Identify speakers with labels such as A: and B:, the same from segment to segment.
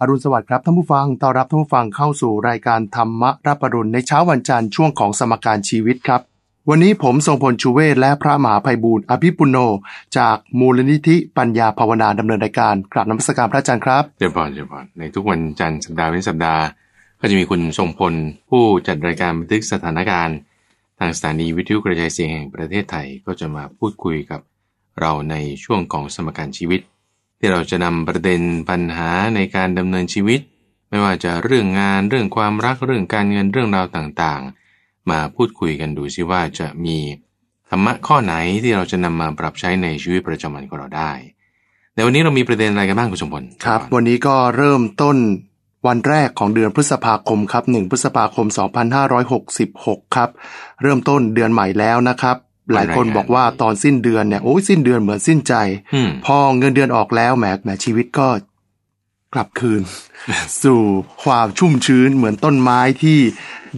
A: อรุณสวัสดิ์ครับท่านผู้ฟัง ต้อนรับท่านผู้ฟังเข้าสู่รายการธรรมรับปรุณในเช้าวันจันทร์ช่วงของสมการชีวิตครับ วันนี้ผมทรงพลชูเวศและพระมหาภัยบูร์อภิปุโน จากมูลนิธิปัญญาภาวนาดำเนินรายการกราบนมัสการพระอาจารย์ครับ
B: เจริญพรเจริญพรในทุกวันจันทร์สัปดาห์เว้นสัปดาห์ ก็จะมีคุณทรงพลผู้จัดรายการบันทึกสถานการณ์ ทางสถานีวิทยุกระจายเสียงแห่งประเทศไทยก็จะมาพูดคุยกับเราในช่วงของสมการชีวิต ที่เราจะนำประเด็นปัญหาในการดำเนินชีวิต ไม่ว่าจะเรื่องงานเรื่องความรักเรื่องการเงินเรื่องราวต่างๆ มาพูดคุยกันดูซิว่าจะมีธรรมะข้อไหนที่เราจะนำมาปรับใช้ในชีวิตประจำวันของเราได้ในวันนี้เรามีประเด็นอะไรกันบ้างคุณสมพล
A: ครับ วันนี้ก็เริ่มต้นวันแรกของเดือนพฤษภาคมครับ1พฤษภาคม 2566 ครับ เริ่มต้นเดือนใหม่แล้วนะครับ หลายคนบอกว่าตอนสิ้นเดือนเนี่ยโอ้ยสิ้นเดือนเหมือนสิ้นใจ
B: อืม
A: พอเงินเดือนออกแล้วแหมแหมชีวิตก็กลับคืน สู่ความชุ่มชื้นเหมือนต้นไม้ที่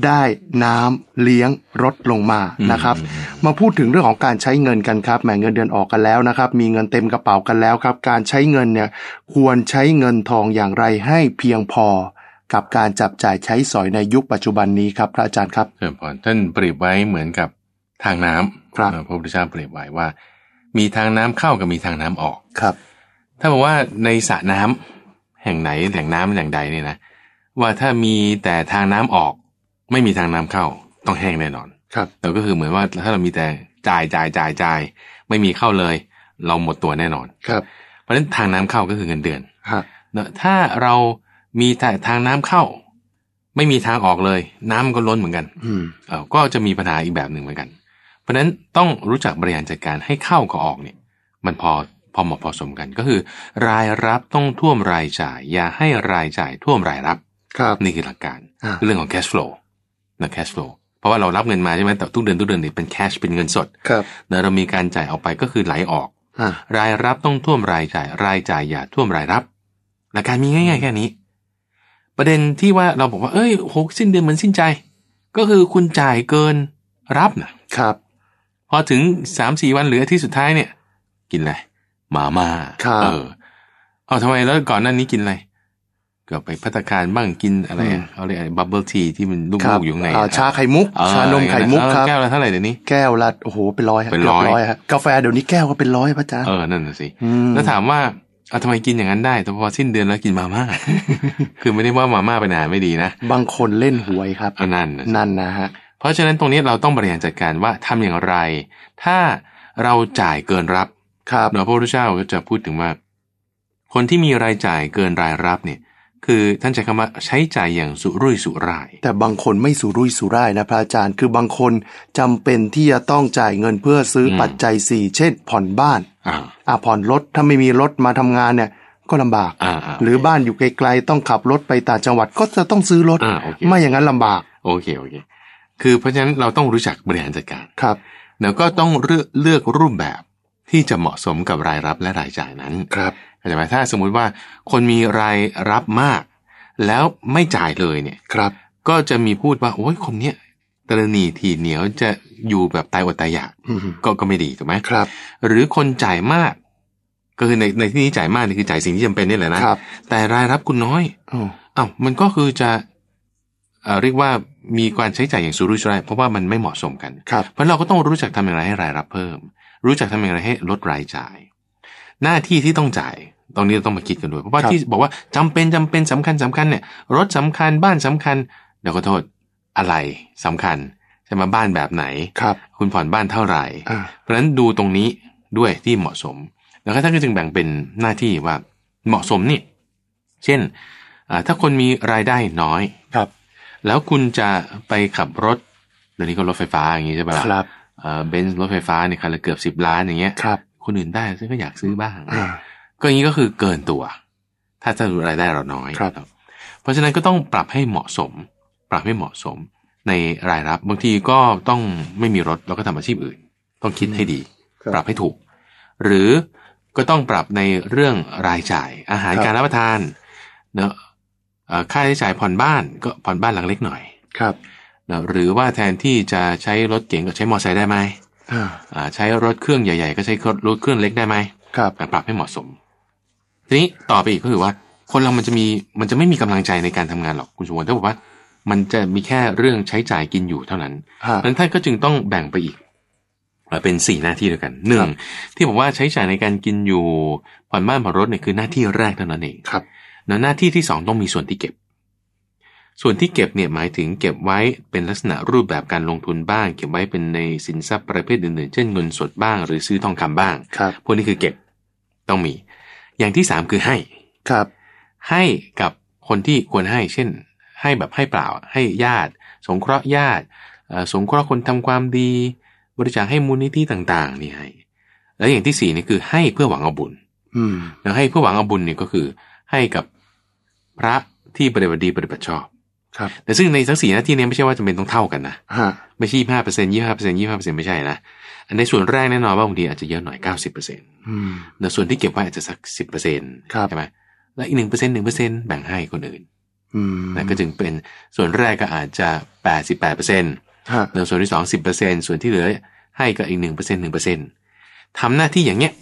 A: ได้น้ำเลี้ยงรดลงมานะครับ มาพูดถึงเรื่องของการใช้เงินกันครับแหมเงินเดือนออกกันแล้วนะครับ มีเงินเต็มกระเป๋ากันแล้วครับ การใช้เงินเนี่ยควรใช้เงินทองอย่างไรให้เพียงพอกับการจับจ่ายใช้สอยในยุคปัจจุบันนี้ครับ พระอาจารย์ครับ
B: เจริญพรท่านเปรียบไว้เหมือนกับทางน้ำ
A: ครับ
B: เอ่อพระพุทธเจ้าเปรียบไว้ว่า มีทางน้ำเข้ากับมีทางน้ำออก
A: ครับ
B: ถ้าบอกว่าในสระน้ำแห่งไหนแหล่งน้ำแหล่งใดเนี่ยนะว่าถ้ามีแต่ทางน้ำออก ไม่มีทางน้ำเข้าต้องแห้งแน่นอน
A: ครับ
B: เราก็คือเหมือนว่าถ้าเรามีแต่จ่ายจ่ายจ่ายจ่ายไม่มีเข้าเลย เราหมดตัวแน่นอน
A: ครับ
B: เพราะฉะนั้นทางน้ำเข้าก็คือเงินเดือน
A: ฮะ
B: เนอะถ้าเรามีแต่ทางน้ำเข้า ไม่มีทางออกเลย น้ำก็ล้นเหมือนกัน
A: อืม
B: เออก็จะมีปัญหาอีกแบบหนึ่งเหมือนกัน เพราะฉะนั้นต้องรู้จักบริหารจัดการให้เข้ากับออกเนี่ยมันพอพอเหมาะพอสมกันก็คือ รายรับต้องท่วมรายจ่าย อย่าให้รายจ่ายท่วมรายรับ
A: ครับ
B: นี่คือหลักการ
A: อ่า
B: เรื่องของ cash flow นะ cash flow เพราะว่าเรารับเงินมาใช่ไหมแต่ทุกเดือนทุกเดือนเนี่ยเป็น cash เป็นเงินสด
A: ครับ
B: เนอะเรามีการจ่ายออกไปก็คือไหลออก
A: อ่ารา
B: ยรับต้องท่วมรายจ่าย รายจ่ายอย่าท่วมรายรับหลักการมีง่าย ๆ แค่นี้ ประเด็นที่ว่าเราบอกว่าเอ้ยโหสิ้นเดือนเหมือนสิ้นใจ ก็คือคุณจ่ายเกินรับนะครับพ อถึงสามสี่วันเหลืออาที่สุดท้ายเนี่ย กินอะไรมาม่า
A: ครับ
B: เออเอาทำไมแล้วก่อนหน้านี้กินอะไรก็ไปพัตตาคารบ้างกินอะไร
A: อื
B: อะ
A: ม
B: เขาเรียกอะไรบับเบิลทีที่มันลู
A: ครับ
B: กๆอยู่ข้างใน
A: อ่าชาไข่มุก
B: เออ
A: ชานมไข่มุก
B: เออ
A: ครับ
B: แก้วละเท่าไหร่เดี๋ยวนี้
A: แก้วละโอ้โหเป็นร้อยฮะ
B: เป็นร้อย
A: กืบฮะกาแฟเดี๋ยวนี้แก้วก็เป็นร้อยพระอาจารย์
B: เออนั่นน่ะสิ
A: ม
B: แล้วถามว่าเอาทำไมกินอย่างนั้นได้ แต่พอสิ้นเดือนแล้วกินมาม่าคือไม่ได้ว่ามาม่าเป็นอาหารไม่ดีนะ
A: บางคนเล่นหวยครับ
B: เอานั่นน่ะสิ
A: นั่นนะฮะ
B: เพ ราะฉะนั้นตรงนี้เราต้องบริหารจัดการว่าทำอย่างไร ถ้าเราจ่ายเกินรับ
A: ครับ
B: เนาะพระพุทธเจ้าก็จะพูดถึงว่า คนที่มีรายจ่ายเกินรายรับเนี่ย คือท่านใช้คำว่าใช้จ่ายอย่างสุรุ่ยสุร่าย
A: แต่บางคนไม่สุรุ่ยสุร่ายนะพระอาจารย์ คือบางคนจำเป็นที่จะต้องจ่ายเงินเพื่อซื้ออ
B: ม
A: ปัจจัยสี่เช่น ผ่อนบ้าน
B: อ่า
A: อ่าผ่อนรถถ้าไม่มีรถมาทำงานเนี่ยก็ลำบาก
B: อ่าา
A: หรือบ้านอยู่ไกลๆต้องขับรถไปต่างจังหวัดก็จะต้องซื้อรถ
B: อ่าโอเค
A: ไม่อย่างนั้นลำบาก
B: โอเคโอเค คือเพราะฉะนั้นเราต้องรู้จักบริหารจัดการ
A: ครับ
B: แล้วก็ต้องเลือกเลือกรูปแบบที่จะเหมาะสมกับรายรับและรายจ่ายนั้น
A: ครับ
B: เข้าใจไหมถ้าสมมุติว่าคนมีรายรับมาก แล้วไม่จ่ายเลยเนี่ย
A: ครับ
B: ก็จะมีพูดว่าโอ้ยคนเนี้ยตระหนีทีเหนียวจะอยู่แบบตายอดตายอยาก
A: อืม
B: ก็ก็ไม่ดีถูกไหม
A: ครับ
B: หรือคนจ่ายมาก ก็คือในในที่นี้จ่ายมากนี่คือจ่ายสิ่งที่จำเป็นนี่แหละนะครับแต่รายรับคุณน้อย
A: โอ้
B: อ้าวมันก็คือจะ เอ่อเรียกว่ามีการใช้จ่ายอย่างสุรุ่ยสุร่ายเพราะว่ามันไม่เหมาะสมกัน
A: ครับ
B: เพราะเราก็ต้องรู้จักทำอย่างไรให้รายรับเพิ่ม รู้จักทำอย่างไรให้ลดรายจ่าย หน้าที่ที่ต้องจ่ายตรงนี้เราต้องมาคิดกันด้วย เพราะว่า
A: ครับ
B: ที่บอกว่าจำเป็นจำเป็นสำคัญสำคัญเนี่ยรถสำคัญบ้านสำคัญเดี๋ยวก็โทษอะไรสำคัญใช่ไหมบ้านแบบไหน
A: ครับ
B: คุณผ่อนบ้านเท่าไหร่
A: อ่า
B: เพราะฉะนั้นดูตรงนี้ด้วยที่เหมาะสม แล้วก็ท่านก็จึงแบ่งเป็นหน้าที่ว่าเหมาะสมนี่เช่นอ่าถ้าคนมีรายได้น้อย
A: ครับ
B: แล้วคุณจะไปขับรถเดี๋ยวนี้ก็รถไฟฟ้าอย่างนี้ใช่ปะล่ะ
A: ครับ
B: เอ่อเบนซ์รถไฟฟ้าเนี่ยคันละเกือบสิบล้านอย่างเงี้ย
A: ครับ
B: คนอื่นได้ซึ่งก็อยากซื้อบ้าง
A: อ่า
B: ก็อย่างนี้ก็คือเกินตัว ถ้าถ้ารายได้เราน้อย
A: ครับ
B: เพราะฉะนั้นก็ต้องปรับให้เหมาะสม ปรับให้เหมาะสมในรายรับ บางทีก็ต้องไม่มีรถแล้วก็ทำอาชีพอื่น ต้องคิดให้ดี
A: ครับ
B: ปรับให้ถูก หรือก็ต้องปรับในเรื่องรายจ่ายอาหาร
A: ครับ
B: การรับประทานเนอะเอ่อ ค่าใช้จ่ายผ่อนบ้านก็ผ่อนบ้านหลังเล็กหน่อย
A: ครับ
B: เนอะหรือว่าแทนที่จะใช้รถเก๋งก็ใช้มอเตอร์ไซค์ได้ไหม
A: อ่า
B: อ่าใช้รถเครื่องใหญ่ ๆ ก็ใช้รถเครื่องเล็กได้ไหม
A: ครับ
B: ปรับให้เหมาะสม ทีนี้ต่อไปอีกก็คือว่า คนเรามันจะมีมันจะไม่มีกำลังใจในการทำงานหรอกคุณสมบัติถ้าบอกว่ามันจะมีแค่เรื่องใช้จ่ายกินอยู่เท่านั้น
A: ฮะ
B: เพราะฉะนั้นท่านก็จึงต้องแบ่งไปอีกเอ่อเป็นสี่หน้าที่ด้วยกันหนึ่
A: ครั
B: ง
A: บ
B: ที่บอกว่าใช้จ่ายในการกินอยู่ผ่อนบ้านผ่อนรถเนี่ยคือหน้าที่แรกเท่านั้นเอง
A: ครับ
B: แล้วหน้าที่ที่สองต้องมีส่วนที่เก็บ ส่วนที่เก็บเนี่ยหมายถึงเก็บไว้เป็นลักษณะรูปแบบการลงทุนบ้าง เก็บไว้เป็นในสินทรัพย์ประเภทอื่นๆ เช่นเงินสดบ้าง หรือซื้อทองคำบ้าง
A: ครับ
B: พวกนี้คือเก็บต้องมี อย่างที่สามคือให้
A: ครับ
B: ให้กับคนที่ควรให้ เช่น ให้แบบให้เปล่า ให้ญาติ สงเคราะห์ญาติเอ่อสงเคราะห์คนทำความดี บริจาคให้มูลนิธิต่างๆนี่ให้แล้วอย่างที่สี่นี่คือให้เพื่อหวังเอาบุญ
A: อืม
B: แล้วให้เพื่อหวังเอาบุญเนี่ยก็คือ ให้กับ พระที่ปฏิบัติดีปฏิบัติชอบ
A: ครับ
B: แต่ซึ่งในทั้งสี่หน้าที่เนี้ไม่ใช่ว่าจำเป็นต้องเท่ากันนะ
A: ฮะ
B: ไม่ใช่ยี่ห้าเปอร์เซ็นต์ยี่ห้าเปอร์เซ็นต์ยี่ห้าเปอร์เซ็นต์ไม่ใช่นะอันในส่วนแรกแน่นอนว่าบางทีอาจจะเยอะหน่อยเก้าสิบเปอร์เซ็นต์
A: อืม
B: แต่ส่วนที่เก็บไว้อาจจะสักสิบเปอร์เซ็นต์
A: ครับ
B: ใช่ไหมแล้วอีกหนึ่งเปอร์เซ็นต์หนึ่งเปอร์เซ็นต์แบ่งให้คนอื่น
A: อืม
B: นะก็จึงเป็นส่วนแรกก็อาจจะแปดสิบแปดเปอร์เซ็นต์
A: ฮะ
B: แล้วส่วนที่สองสิบเปอร์เซ็นต์ส่วนที่เหลือให้ก็อีกหนึ่งเปอร์เซ็นต์หนึ่งเปอร์เซ็นต์ทำหน้าที่อย่างเงี้ย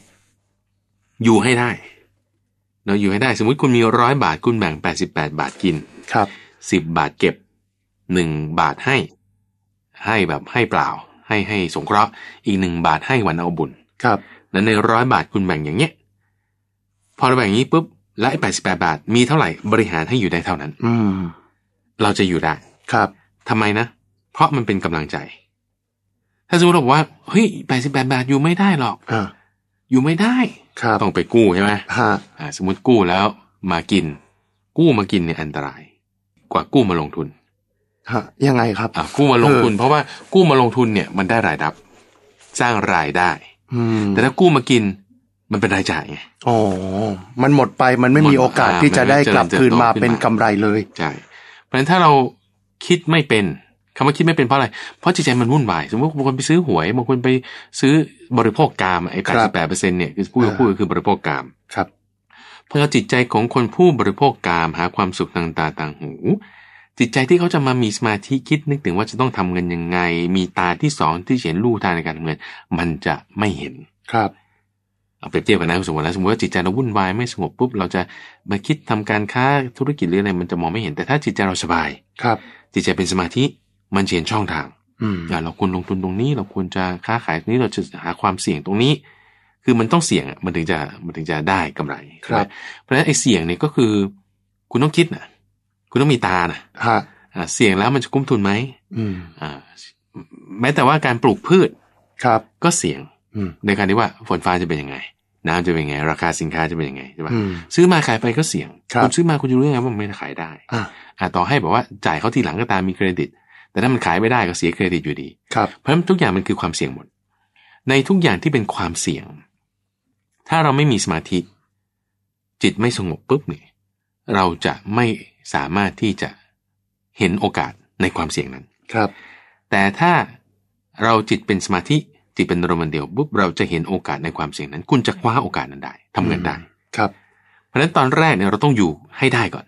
B: อยู่ให้ได้ เนาะอยู่ให้ได้สมมุติคุณมีร้อยบาทคุณแบ่งแปดสิบแปดบาทกิน
A: ครับ
B: สิบบาทเก็บหนึ่งบาทให้ ให้แบบให้เปล่า ให้ให้สงเคราะห์อีกหนึ่งบาทให้วันเอาบุญ
A: ครับ
B: แล้วในร้อยบาทคุณแบ่งอย่างเงี้ยพอเราแบ่งอย่างนี้ปุ๊บและไอ้แปดสิบแปดบาทมีเท่าไหร่บริหารให้อยู่ได้เท่านั้น
A: อืม
B: เราจะอยู่ได้
A: ครับ
B: ทำไมนะ เพราะมันเป็นกำลังใจ ถ้าสมมติเราบอกว่าเฮ้ยแปดสิบแปดบาทอยู่ไม่ได้หรอก
A: อ่า
B: อยู่ไม่ได้
A: ครับ
B: ต้องไปกู้ใช่ไหม
A: ฮะ
B: อ่าสมมติกู้แล้วมากิน กู้มากินเนี่ยอันตราย กว่ากู้มาลงทุน
A: ฮะยังไงครับ
B: อะกู้มาลงทุน เพราะว่ากู้มาลงทุนเนี่ยมันได้รายรับ สร้างรายได้
A: อืม
B: แต่ถ้ากู้มากินมันเป็นรายจ่ายไง
A: อ๋อ มันหมดไปมันไม่มีโอกาส
B: หมด
A: ที่จะได้กลับคืนมา
B: มันไม่เจริญเติบโตขึ้นมา
A: เป็นกำไรเลย
B: ใช่ เพราะฉะนั้นถ้าเราคิดไม่เป็น คำว่าคิดไม่เป็นเพราะอะไร เพราะจิตใจมันวุ่นวาย สมมติบางคนไปซื้อหวย บางคนไปซื้อบริโภคกามไอ้
A: ครั
B: แปดสิ
A: บบ
B: แปดเปอร์เซ็นต์เนี่ยคือพูด
A: อ่า
B: พูดก็คือบริโภคกาม
A: ครับ
B: เพราะจิตใจของคนผู้บริโภคกามหาความสุขทางตาต่างหู จิตใจที่เขาจะมามีสมาธิคิดนึกถึงว่าจะต้องทำเงินยังไง มีตาที่สองที่เห็นลู่ทางในการทำเงิน มันจะไม่เห็น
A: ครับ
B: เอาเปรียบเทียบกันนะคุณสมมติแล้วสมมติว่าจิตใจเราวุ่นวายไม่สงบปุ๊บเราจะมาคิดทำการค้าธุรกิจหรืออะไรมันจะมองไม่เห็นแต่ถ้าจิตใจเราสบาย
A: ครับ
B: จิตใจเป็นสมาธิ มันเห็นช่องทาง
A: อืม
B: อะเราควรลงทุนตรงนี้ เราควรจะค้าขายตรงนี้เราจะหาความเสี่ยงตรงนี้ คือมันต้องเสี่ยงอะมันถึงจะมันถึงจะได้กำไรใช่ไหมเพราะฉะนั้นไอ้เสี่ยงเนี่ยก็คือ คุณต้องคิดนะคุณต้องมีตานะ
A: ฮะ
B: อะเสี่ยงแล้วมันจะคุ้มทุนไหม
A: อืม
B: อ่าแม้แต่ว่าการปลูกพืช
A: ครับ
B: ก็เสี่ยง
A: อืม
B: ในการที่ว่าฝนฟ้าจะเป็นยังไง น้ำจะเป็นยังไง ราคาสินค้าจะเป็นยังไงใช่ปะ
A: อืม
B: ซื้อมาขายไปก็เสี่ยง
A: ครับ
B: ณซื้อมาคุณจะรู้ยังไงว่ามันไม่ขายได้
A: อ่า
B: อะต่อให้แบบว่าจ่ายเขาทีหลังก็ตามมีเครดิต แต่ถ้ามันขายไม่ได้ก็เสียเครดิตอยู่ดี
A: ครับ
B: เพราะฉะนั้นทุกอย่างมันคือความเสี่ยงหมด ในทุกอย่างที่เป็นความเสี่ยง ถ้าเราไม่มีสมาธิ จิตไม่สงบปุ๊บเนี่ยเราจะไม่สามารถที่จะเห็นโอกาสในความเสี่ยงนั้น
A: ครับ
B: แต่ถ้าเราจิตเป็นสมาธิจิตเป็นอารมณ์เดียวปุ๊บเราจะเห็นโอกาสในความเสี่ยงนั้น คุณจะคว้าโอกาสนั้นได้ทำเงินได้
A: ครับ
B: เพราะฉะนั้นตอนแรกเนี่ยเราต้องอยู่ให้ได้ก่อน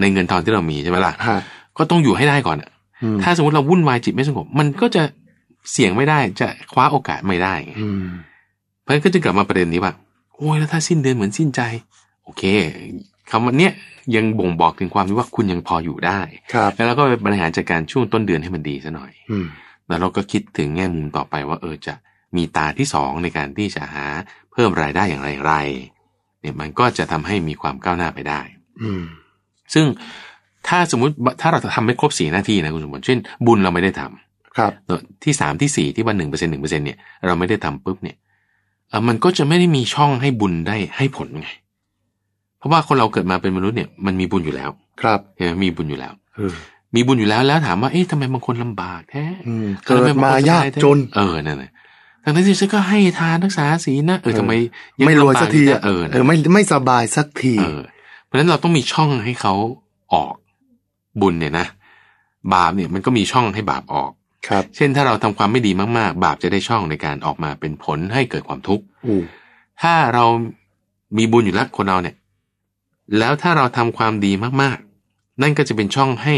B: ในเงินทองที่เรามีใช่ไหมล่ะ
A: ฮะ
B: ก็ต้องอยู่ให้ได้ก่อนอะ
A: อืม
B: ถ้าสมมติเราวุ่นวายจิตไม่สงบ มันก็จะเสี่ยงไม่ได้จะคว้าโอกาสไม่ได้ไง
A: อืม
B: เพราะฉะนั้นก็จะกลับมาประเด็นนี้ว่า โอ้ยแล้วถ้าสิ้นเดือนเหมือนสิ้นใจ โอเคคำว่าเนี้ยยังบ่งบอกถึงความที่ว่าคุณยังพออยู่ได้
A: ครับ
B: แล้วเราก็ไปบริหารจัดการช่วงต้นเดือนให้มันดีซะหน่อย
A: อืม
B: แล้วเราก็คิดถึงแง่มุมต่อไปว่า เออจะมีตาที่สองในการที่จะหาเพิ่มรายได้อย่างไรไร เนี่ยมันก็จะทำให้มีความก้าวหน้าไปได้
A: อืม
B: ซึ่ง ถ้าสมมุติถ้าเราทำไม่ครบสี่หน้าที่นะคุณสมบัติเช่นบุญเราไม่ได้ทำ
A: ครับ
B: ที่สามที่สี่ที่ว่าหนึ่งเปอร์เซ็นหนึ่งเปอร์เซ็นเนี่ยเราไม่ได้ทำปุ๊บเนี่ยเออมันก็จะไม่ได้มีช่องให้บุญได้ให้ผลไง เพราะว่าคนเราเกิดมาเป็นมนุษย์เนี่ยมันมีบุญอยู่แล้ว
A: ครับ
B: เห็นไหมมีบุญอยู่แล้ว
A: เออ
B: มีบุญอยู่แล้วแล้วถามว่าเอ๊ะทำไมบางคนลำบากแท้
A: อืม
B: ทำไเกิ
A: ดมายากจน
B: เออนั่นแหละทั้งที่ฉันก็ให้ทานรักษาศีลนะเออ
A: เออ
B: ทำไมง
A: ไม่รวยสักที
B: ลำบา
A: อะ
B: เออ
A: เออไม่ไม่สบายสักที
B: เออเพราะฉะนั้นเราต้องมีช่องให้เขาออก บุญเนี่ยนะ บาปเนี่ยมันก็มีช่องให้บาปออก
A: ครับ
B: เช่นถ้าเราทำความไม่ดีมากๆ บาปจะได้ช่องในการออกมาเป็นผลให้เกิดความทุกข์
A: อู้
B: ถ้าเรามีบุญอยู่แล้วคนเราเนี่ย แล้วถ้าเราทำความดีมากๆ นั่นก็จะเป็นช่องให้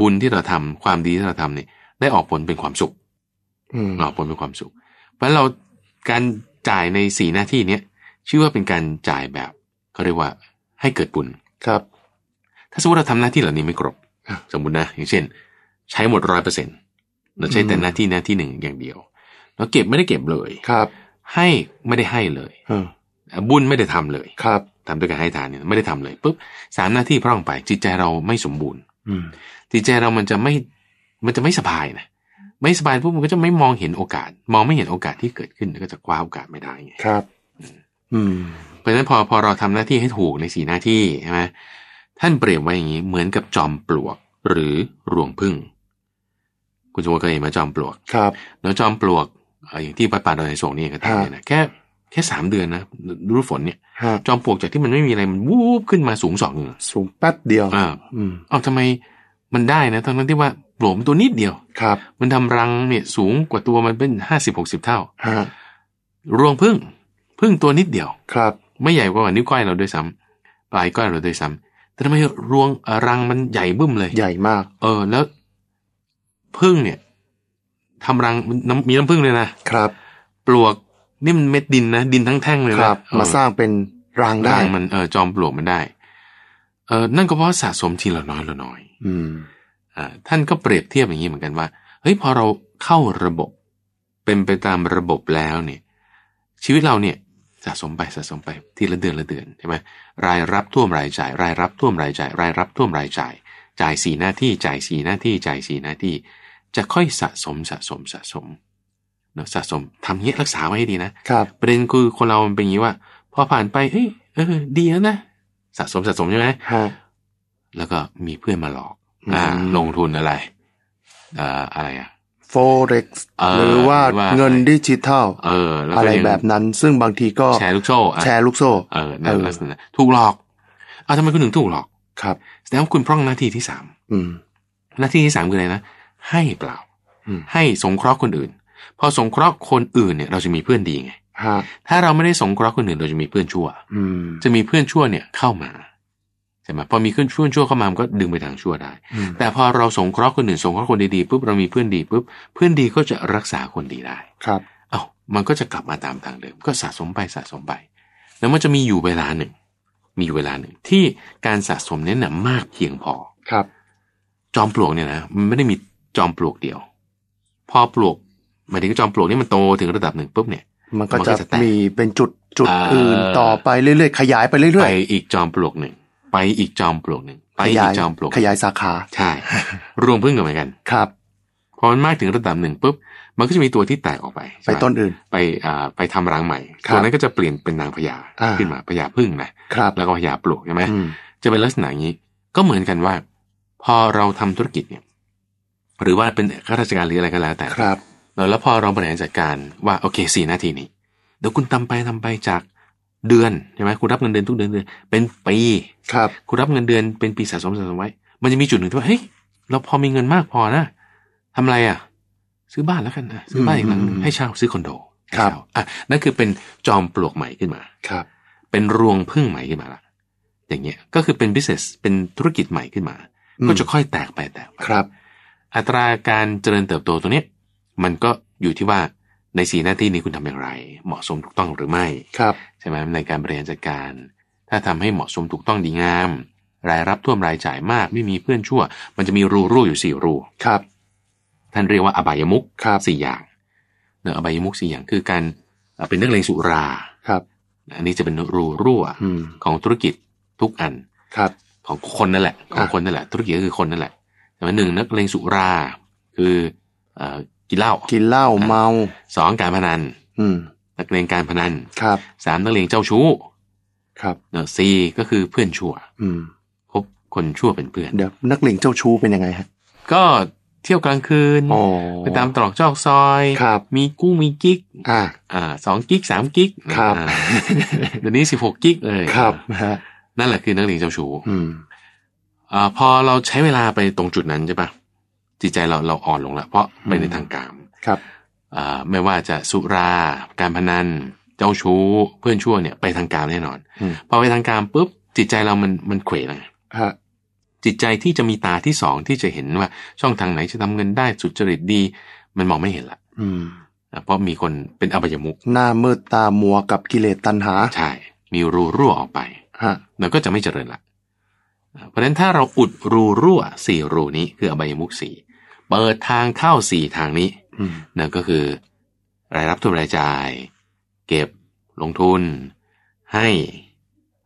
B: บุญที่เราทำความดีที่เราทำเนี่ย ได้ออกผลเป็นความสุข
A: อืม
B: ออกผลเป็นความสุข เพราะฉะนั้นเราการจ่ายในสี่หน้าที่เนี้ยชื่อว่าเป็นการจ่ายแบบเขาเรียกว่าให้เกิดบุญ
A: ครับ
B: ถ้าสมมติเราทำหน้าที่เหล่านี้ไม่ครบอะสมมตินะ อย่างเช่น ใช้หมดร้อยเปอร์เซ็นต์เราใช้แต่
A: อืม
B: หน้าที่หน้าที่หนึ่งอย่างเดียวเราเก็บไม่ได้เก็บเลย
A: ครับ
B: ให้ไม่ได้ให้เลย
A: เออ
B: บุญไม่ได้ทำเลย
A: ครับ
B: ทำด้วยการให้ทานเนี่ยไม่ได้ทำเลยปุ๊บสามหน้าที่พร่องไป จิตใจเราไม่สมบูรณ์
A: อืม
B: จิตใจเรามันจะไม่มันจะไม่สบายนะไม่สบายปุ๊บมันก็จะไม่มองเห็นโอกาส มองไม่เห็นโอกาสที่เกิดขึ้นก็จะคว้าโอกาสไม่ได้ไง
A: ครับ อืม
B: เพราะฉะนั้นพอพอเราทำหน้าที่ให้ถูกในสีหน้าที่ใช่ไหม ท่านเปรียบไว้อย่างนี้เหมือนกับจอมปลวกหรือรวงพึ่งคุณสมมติเคยเห็นไหมาจอมปลวก
A: ครับ
B: แล้วจอมปลวกเอ่ออย่างที่วัดป่าดอยโศกนี่ก็ทำเลยนะแค่แค่สามเดือนนะฤดูฝนเนี่ย
A: ฮะ
B: จอมปลวกจากที่มันไม่มีอะไรมันวูบขึ้นมาสูงสองเง
A: สูงแป๊บเดียว
B: อ่า
A: อืม
B: เอ้าทำไมมันได้นะทั้งๆที่ว่าปลวกมันตัวนิดเดียว
A: ครับ
B: มันทำรังเนี่ยสูงกว่าตัวมันเป็นห้าสิบหกสิบเท่า
A: ฮะ
B: รวงพึ่งพึ่งตัวนิดเดียว
A: ครับ
B: ไม่ใหญ่กว่านิ้วก้อยเราด้วยซ้ำปลายก้อยเราด้วยซ้ำ แต่ทำไมรวงเอ่อรังมันใหญ่บึ้มเลย
A: ใหญ่มาก
B: เออ แล้วพึ่งเนี่ยทำรังน้ำมีน้ำพึ่งเลยนะครับ ปลวกนี่มันเม็ดดินนะดินทั้งแท่งเลย
A: ค
B: นะ
A: รับ
B: เออ
A: มาสร้างเป็นรางได้
B: รังมันเออจอมปลวกมันได้ เออนั่นก็เพราะสะสมทีละน้อยละน้อย
A: อืม
B: อ่าท่านก็เปรียบเทียบอย่างนี้เหมือนกันว่าเฮ้ยพอเราเข้าระบบ เป็นไปตามระบบแล้วเนี่ย ชีวิตเราเนี่ย สะสมไปสะสมไปทีละเดือนละเดือนใช่ไหมรายรับท่วมรายจ่าย รายรับท่วมรายจ่าย รายรับท่วมรายจ่าย จ่ายสี่หน้าที่จ่ายสี่หน้าที่จ่ายสี่หน้าที่ จะค่อยสะสมสะสมสะสมเนอะสะสมทำอย่างนี้รักษาไว้ให้ดีนะครับประเด็นคือคนเรามันเป็นอย่างนี้ว่า พอผ่านไปเฮ้ยเออดีแล้วนะสะสมสะสมใช่ไหม
A: ฮะ
B: แล้วก็มีเพื่อนมาหลอก
A: อืม
B: อ่าลงทุนอะไรเอ่ออะไรอะ
A: forex
B: เออ
A: หรือว่า
B: หรือว่า
A: เงินดิจิทัล
B: เออแล้ว
A: อะ
B: ก็
A: ไร
B: ยัง
A: แบบนั้น ซึ่งบางทีก็
B: แชร์ลูกโซ่อะ
A: แชร์ลูกโซ่
B: เออนั่น
A: เออ
B: ลักษณะถูกหลอกอ้าวทำไมคุณถึงถูกหลอก
A: ครับ
B: แสดงว่าคุณพร่องหน้าที่ที่สาม
A: อืม
B: หน้าที่ที่สามคืออะไรนะ ให้เปล่า
A: อืม
B: ให้สงเคราะห์คนอื่น พอสงเคราะห์คนอื่นเนี่ย เราจะมีเพื่อนดีไง
A: ฮะ
B: ถ้าเราไม่ได้สงเคราะห์คนอื่น เราจะมีเพื่อนชั่ว
A: อืม
B: จะมีเพื่อนชั่วเนี่ยเข้ามาใช่ไหมพอมีเพื่อนชั่วชั่วเข้ามามันก็ดึงไปทางชั่วได้
A: อืม
B: แต่พอเราสงเคราะห์คนอื่นสงเคราะห์คนดีๆปุ๊บเรามีเพื่อนดีปุ๊บเพื่อนดีก็จะรักษาคนดีได้
A: ครับ
B: เอ้ามันก็จะกลับมาตามทางเดิม ก็สะสมไปสะสมไป แล้วมันจะมีอยู่เวลาหนึ่ง มีอยู่เวลาหนึ่ง ที่การสะสมเนี้น่ะมากเพียงพอ
A: ครับ
B: จอมปลวกเนี่ยนะมันไม่ได้มีจอมปลวกเดียว พอปลวกหมายถึงจอมปลวกนี่มันโตถึงระดับหนึ่งปุ๊บเนี่ย
A: มันก็
B: มันก็
A: จะ
B: จะแตก
A: มีเป็นจุดจุด
B: อ่า
A: อื่นต่อไปเรื่อยๆขยายไปเรื่
B: ไป
A: อย
B: อีกจอมปลวกหนึ่ง ไปอีกจอมปลวกหนึ่ง
A: ๆ
B: ไป
A: ข
B: อี
A: ยากย
B: จอมปลวก
A: ขยายสาขา
B: ใช่รวมพึ่งกันเหมือนกัน
A: ครับ
B: พอมันมากถึงระดับหนึ่งปุ๊บมันก็จะมีตัวที่แตกออกไป
A: ไป
B: ใช่หม
A: ต้นอื่น
B: ไปอ่าไปทำรังใหม่
A: ครับ
B: ตัวนั้นก็จะเปลี่ยนเป็นนางพญา
A: อ่า
B: ขึ้นมาพญาพึ่งนะครับแล้วก็พญาปลวกใช่ไหม
A: อืม
B: จะเป็นลักษณะอย่างนี้ก็เหมือนกันว่า พอเราทำธุรกิจเนี่ย หรือว่าเป็นข้าราชการหรืออะไรก็แล้วแต่
A: ครับ
B: แล้วพอเราบริหารจัดการว่าโอเคสี่นาทีนี้เดี๋ยวคุณทำไปทำไปจาก เดือนใช่ไหมคุณรับเงินเดือนทุกเดือนเดือนเป็นปี
A: ครับ
B: คุณรับเงินเดือนเป็นปีสะสมสะสมไว้ มันจะมีจุดหนึ่งที่ว่าเฮ้ยเราพอมีเงินมากพอนะทำอะไรอะ ซื้อบ้านแล้วกันนะซื้อบ้านอีกหลังหนึ่ง
A: อืม
B: ให้เช่าซื้อคอนโดให้
A: ครับ
B: เช่าอะนั่นคือเป็นจอมปลวกใหม่ขึ้นมา
A: ครับ
B: เป็นรวงพึ่งใหม่ขึ้นมาละอย่างเงี้ยก็คือเป็น business เป็นธุรกิจใหม่ขึ้นมา
A: อืม
B: ก็จะค่อยแตกไปแตกไป
A: ครับ
B: อัตราการเจริญเติบโตตัวเนี้ย มันก็อยู่ที่ว่า ในสีหน้าที่นี้คุณทำอย่างไร เหมาะสมถูกต้องหรือไม่
A: ครับ
B: ใช่ไหมในการบริหารจัดการ ถ้าทำให้เหมาะสมถูกต้องดีงาม รายรับท่วมรายจ่ายมาก ไม่มีเพื่อนชั่ว มันจะมีรูรูอยู่สี่รู
A: ครับ
B: ท่านเรียกว่าอบายมุก
A: ครับ
B: สี่อย่างเนอะอบายมุกสี่อย่างคือการเอ่อเป็นนักเลงสุรา
A: ครับ
B: อันนี้จะเป็นรูรั่ว
A: อืม
B: ของธุรกิจทุกอัน
A: ครับ
B: ของคนนั่นแหละของ
A: อะ
B: คนนั่นแหละ ธุรกิจก็คือคนนั่นแหละแต่ว่าหนึ่งนักเลงสุรา คือเอ่อ กินเหล้า
A: กินเหล้าเมา
B: สองการพนัน
A: อืม
B: นักเลงการพนัน
A: ครับ
B: สามนักเลงเจ้าชู้
A: ครับ
B: เนอะสี่ก็คือเพื่อนชั่ว
A: อืม
B: คบคนชั่วเป็นเพื่อน
A: เดี๋ยวนักเลงเจ้าชู้เป็นยังไงฮะ
B: ก็เที่ยวกลางคืน
A: อ๋อ
B: ไปตามตรอกจอกซอย
A: ครับ
B: มีกู้มีกิ๊ก
A: อ่า
B: อ่าสองกิ๊กสามกิ๊ก
A: ครับ
B: อ่าเดี๋ยวนี้สิบหกกิ๊กเลย
A: ครับฮะ
B: นั่นแหละคือนักเลงเจ้าชู้
A: อืม
B: อ่าพอเราใช้เวลาไปตรงจุดนั้นใช่ปะ จิตใจเราเราอ่อนลงแล้วเพราะไปในทางกาม
A: ครับ
B: อ่าไม่ว่าจะสุราการพนัน เจ้าชู้เพื่อนชั่วเนี่ยไปทางกามแน่นอน
A: อืม
B: พอไปทางกามปุ๊บจิตใจเรามันมันเขวแล้วไง
A: ฮะ
B: จิตใจที่จะมีตาที่สองที่จะเห็นว่า ช่องทางไหนจะทำเงินได้สุจริตดี มันมองไม่เห็นละ
A: อืม
B: นะเพราะมีคนเป็นอบายมุก
A: หน้ามืดตามัวกับกิเลสตัณหา
B: ใช่ มีรูรั่วออกไป
A: ฮะ
B: มันก็จะไม่เจริญละเพราะฉะนั้นถ้าเราอุดรูรั่วสี่รูนี้คืออบายมุกสี่ เปิดทางเข้าสี่ทางนี้
A: อืม
B: นั่นก็คือ รายรับทุนรายจ่าย เก็บลงทุน ให้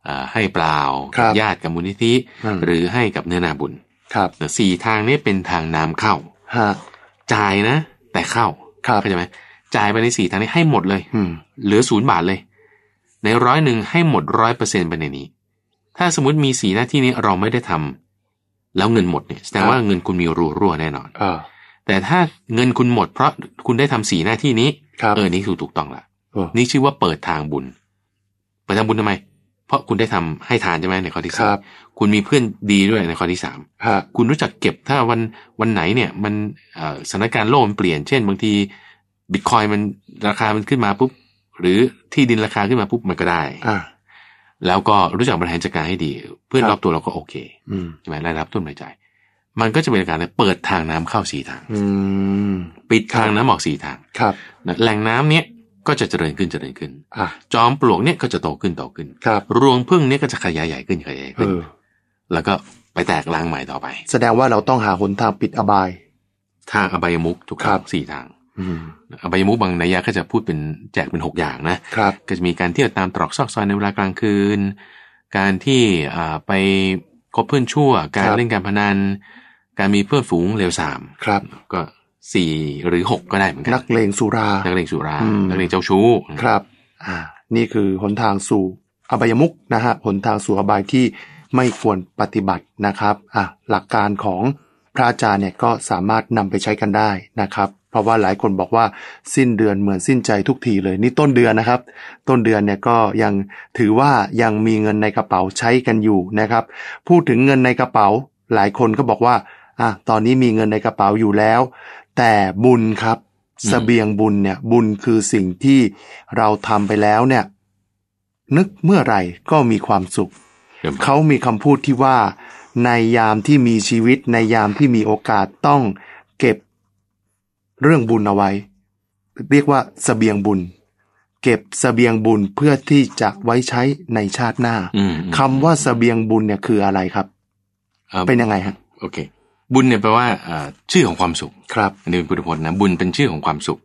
B: อ่าให้เปล่า
A: ครับ
B: ญาติกับมูลนิธิ
A: อืม
B: หรือให้กับเนื้อนาบุญ
A: ครับ
B: สี่ทางนี้เป็นทางน้ำเข้า
A: ฮะ
B: จ่ายนะ แต่เข้า
A: ครับ
B: เข้าใจไหมจ่ายไปในสี่ทางนี้ให้หมดเลย
A: อืม
B: เหลือศูนย์บาทเลย ในร้อยหนึ่งให้หมดร้อยเปอร์เซ็นไปในนี้ ถ้าสมมติมีสีหน้าที่นี้เราไม่ได้ทำ แล้วเงินหมดเนี่ยแสดงว่าเงินคุณมีรูรั่วแน่นอน
A: อ่า
B: แต่ถ้าเงินคุณหมดเพราะคุณได้ทำสีหน้าที่นี้
A: ครับ
B: เออนี่ถูกถูกต้องละ
A: เออ
B: นี่ชื่อว่าเปิดทางบุญ เปิดทางบุญทำไม เพราะคุณได้ทำให้ทานใช่ไหมในข้อที่
A: ค
B: สี่
A: รับ
B: คุณมีเพื่อนดีด้วยในข้อที่สาม
A: ฮะ
B: คุณรู้จักเก็บถ้าวันวันไหนเนี่ย มันเอ่อสถานการณ์โลกมันเปลี่ยนเช่น บางทีบิตคอยมันราคามันขึ้นมาปุ๊บหรือที่ดินราคาขึ้นมาปุ๊บมันก็ได้
A: อ่า
B: แล้วก็รู้จักบริหารจัดการให้ดี เพื่อน
A: ครับ
B: รอบตัวเราก็โอเค
A: อืม
B: ใช่ไหมรายรับต้นรายจ่ายมันก็จะเป็นการเปิดทางน้ำเข้าสี่ทาง
A: อืม
B: ปิดทางน้ำออกสี่ทาง
A: ครับ
B: นะแหล่งน้ำเนี้ยก็จะเจริญขึ้นเจริญขึ้น
A: อะ
B: จอมปลวกเนี่ยก็จะโตขึ้นโตขึ้น
A: ครับ
B: รวงพึ่งเนี่ยก็จะขยายใหญ่ขึ้นขยายใหญ่
A: เอ
B: ขึ้น
A: อ
B: แล้วก็ไปแตกรังใหม่ต่อไป
A: แสดงว่าเราต้องหาหนทางปิดอบาย
B: ทางอบายมุกถูก
A: ครับ
B: สี่ทาง
A: อืม
B: อบายมุกบางนัยยะก็จะพูดเป็นแจกเป็นหกอย่างนะ
A: ครับ
B: ก็จะมีการเที่ยวตามตรอกซอกซอยในเวลากลางคืน การที่อ่าไปคบเพื่อนชั่ว การ
A: ครับ
B: เล่นการพนัน การมีเพื่อนฝูงเลวสาม
A: ครับ
B: ก็สี่หรือหกก็ได้เหมือนกั
A: นักเลงสุรา
B: นักเลงสุรา
A: อืม
B: นักเลงเจ้าชู้
A: ครับ อ่า นี่คือหนทางสู่อบายมุกนะฮะหนทางสู่อบายที่ไม่ควรปฏิบัตินะครับ อะหลักการของพระอาจารย์เนี่ยก็สามารถนำไปใช้กันได้นะครับ เพราะว่าหลายคนบอกว่าสิ้นเดือนเหมือนสิ้นใจทุกทีเลย นี่ต้นเดือนนะครับ ต้นเดือนเนี่ยก็ยังถือว่ายังมีเงินในกระเป๋าใช้กันอยู่นะครับ พูดถึงเงินในกระเป๋า หลายคนก็บอกว่าอะตอนนี้มีเงินในกระเป๋าอยู่แล้ว แต่บุญครับ
B: อืม
A: เสบียงบุญเนี่ยบุญคือสิ่งที่เราทำไปแล้วเนี่ย นึกเมื่อไหร่ก็มีความสุข
B: เดี๋ยว
A: เขามีคำพูดที่ว่า ในยามที่มีชีวิตในยามที่มีโอกาสต้องเก็บ เรื่องบุญเอาไว้ เรียกว่าเสบียงบุญ เก็บเสบียงบุญเพื่อที่จะไว้ใช้ในชาติหน้า
B: อืม
A: คำว่าเสบียงบุญเนี่ยคืออะไรครับ
B: อ่า
A: เป็นยังไงฮะ
B: โอเค บุญเนี่ยแปลว่าอ่าชื่อของความสุข
A: ครับ
B: อันนี้เป็นพุทธพจน์นะบุญเป็นชื่อของความสุข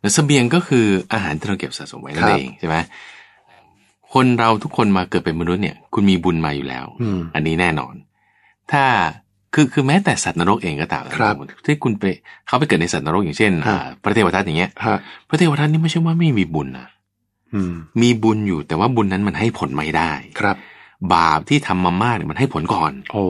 B: แล้วเสบียงก็คืออาหารที่เราเก็บสะสมไว้นั่
A: ครั
B: น
A: บ
B: เองใช่ไหมคนเราทุกคนมาเกิดเป็นมนุษย์เนี่ย คุณมีบุญมาอยู่แล้ว
A: อืม
B: อันนี้แน่นอน ถ้า คือคือแม้แต่สัตว์นรกเองก็ตามนะครับที่คุณไปเขาไปเกิดในสัตว์นรกอย่างเช่น
A: ฮะ
B: อ่าพระเทวทัตอย่างเงี้ย
A: ฮะ
B: พระเทวทัตนี่ไม่ใช่ว่าไม่มีบุญนะ
A: อืม
B: มีบุญอยู่แต่ว่าบุญนั้นมันให้ผลไม่ได้
A: ครับ
B: บาปที่ทำมามากเนี่ยมันให้ผลก่อน
A: โอ้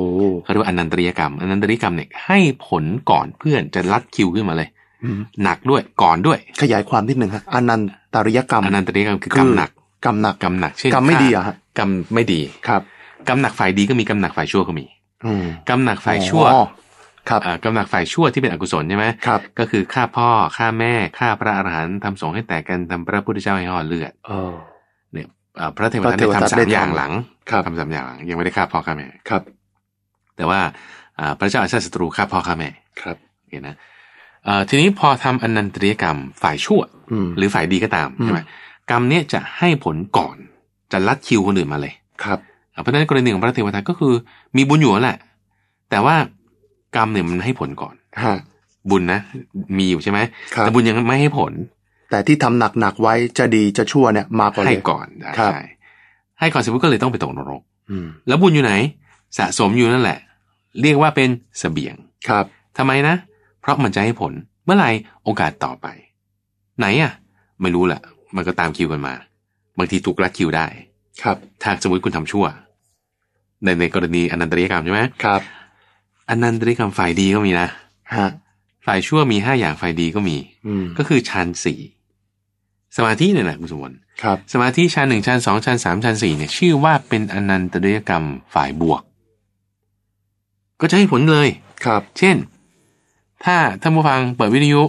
B: เขาเรียกว่าอนันตริยกรรมอนันตริยกรรมเนี่ยให้ผลก่อนเพื่อนจะลัดคิวขึ้นมาเลย
A: อืม
B: หนักด้วยก่อนด้วย
A: ขยายความนิดหนึ่งฮะอนันตริยกรรม
B: อนันตริยกรรมคือกรรมหนัก
A: กรรมหนัก
B: กรรมหนักเช่น
A: กรรมไม่ดีเหรอ
B: ฆ่า
A: ฮะ
B: กรรมไม่ดี
A: ครับ
B: กรรมหนักฝ่ายดีก็มีกรรมหนักฝ่ายชั่วก็มี
A: อืม
B: กรรมหนักฝ่ายชั่ว
A: อ๋อครับ
B: อ่ากรรมหนักฝ่ายชั่วที่เป็นอกุศลใช่ไหม
A: ครับ
B: ก็คือฆ่าพ่อฆ่าแม่ฆ่าพระอรหันต์ทำสงฆ์ให้แตกกันทำพระพุทธเจ้าให้ห่อเลือด
A: เออ
B: เนี่ยอ่าพระเทวทัต
A: พระเท
B: ได้
A: วทัต
B: ทำสา
A: ได้
B: ม
A: ทำ
B: อย่างหลัง
A: ครับ
B: ทำสามอย่างหลัง ยังไม่ได้ฆ่าพ่อฆ่าแม่
A: ครับ
B: แต่ว่าอ่าพระเจ้าอาชาติศัตรูฆ่าพ่อฆ่าแม่
A: ครับ
B: โอเคนะเอ่อทีนี้พอทำอนันตริยกรรมฝ่ายชั่ว
A: อืม
B: หรือฝ่ายดีก็ตาม
A: อืม
B: ใช่ไหมกรรมเนี้ยจะให้ผลก่อนจะลัดคิวคนอื่นมาเลย
A: ครับ
B: อะ เพราะฉะนั้นกรณีของพระเทวทัตก็คือ มีบุญอยู่นั่นแหละ แต่ว่ากรรมเนี่ยมันให้ผลก่อน
A: ฮะ
B: บุญนะมีอยู่ใช่ไหม
A: ครับ
B: แต่บุญยังไม่ให้ผล
A: แต่ที่ทำหนักๆไว้จะดีจะชั่วเนี่ยมาก่อนเล
B: ให้
A: ย
B: ก่อน
A: ครับ
B: ใช่ให้ก่อนเสร็จปุ๊บก็เลยต้องไปตกนรก
A: อืม
B: แล้วบุญอยู่ไหน สะสมอยู่นั่นแหละ เรียกว่าเป็นเสบียง
A: ครับ
B: ทำไมนะ เพราะมันจะให้ผลเมื่อไหร่โอกาสต่อไป ไหนอะ ไม่รู้แหละมันก็ตามคิวกันมา บางทีถูกลัดคิวได้
A: ครับ
B: ถ้าสมมติคุณทำชั่ว ในในกรณีอนันตริยกรรมใช่ไหม
A: ครับ
B: อนันตริยกรรมฝ่ายดีก็มีนะ
A: ฮะ
B: ฝ่ายชั่วมีห้าอย่างฝ่ายดีก็มี
A: อืม
B: ก็คือชั้นสี่สมาธิเนี่ยแหละคุณสมบัติ
A: ครับ
B: สมาธิชั้นหนึ่งชั้นสองชั้นสามชั้นสี่เนี่ยชื่อว่าเป็นอนันตริยกรรมฝ่ายบวก ก็จะให้ผลเลย
A: ครับ
B: เช่น ถ้าท่านผู้ฟังเปิดวิทยุ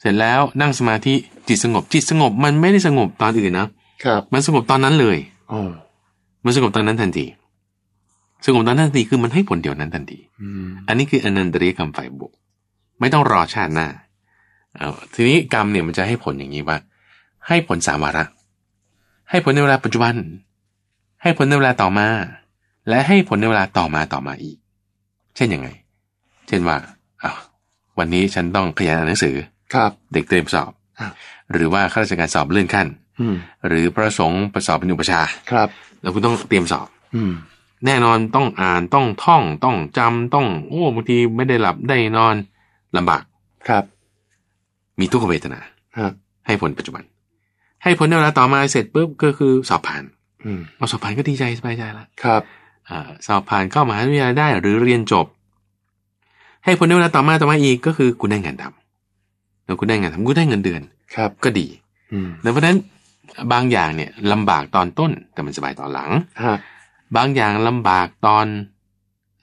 B: เสร็จแล้วนั่งสมาธิจิตสงบจิตสงบมันไม่ได้สงบตอนอื่นนะครับ มันสงบตอนนั้นเลย
A: อ๋อ
B: มันสงบตอนนั้นทันที สงบตอนนั้นทันทีคือมันให้ผลเดียวนั้นทันที
A: อืม
B: อันนี้คืออนันตริยกรรมฝ่ายบวกไม่ต้องรอชาติหน้าเอาทีนี้กรรมเนี่ยมันจะให้ผลอย่างนี้ว่า ให้ผลสามวาระให้ผลในเวลาปัจจุบัน ให้ผลในเวลาต่อมา และให้ผลในเวลาต่อมาต่อมาอีก เช่นยังไง เช่นว่าอ้าววันนี้ฉันต้องขยันอ่านหนังสือ
A: ครับ
B: เด็กเตรียมสอบ
A: อะ
B: หรือว่าข้าราชการสอบเลื่อนขั้น
A: อืม
B: หรือพระสงฆ์ประสอบเป็นอุปชฌาย์
A: ครับ
B: แล้วคุณต้องเตรียมสอบ
A: อืม
B: แน่นอนต้องอ่านต้องท่องต้องจำต้อง โอ้บางทีไม่ได้หลับได้นอนลำบาก
A: ครับ
B: มีทุกขเวทนา
A: ฮะ
B: ให้ผลปัจจุบัน ให้ผลในเวลาต่อมาเสร็จปุ๊บก็คือสอบผ่าน
A: อืม
B: เอาสอบผ่านก็ดีใจสบายใจละ
A: ครับ
B: อ่าสอบผ่านเข้ามหาวิทยาลัยได้หรือเรียนจบ ให้ผลในเวลาต่อมาต่อมาอีกก็คือคุณได้งานทำแล้วคุณได้งานทำคุณได้เงินเดือน
A: ครับ
B: ก็ดี
A: อืม
B: ดังเพราะฉะนั้นบางอย่างเนี่ยลำบากตอนต้นแต่มันสบายตอนหลัง
A: ฮะ
B: บางอย่างลำบากตอน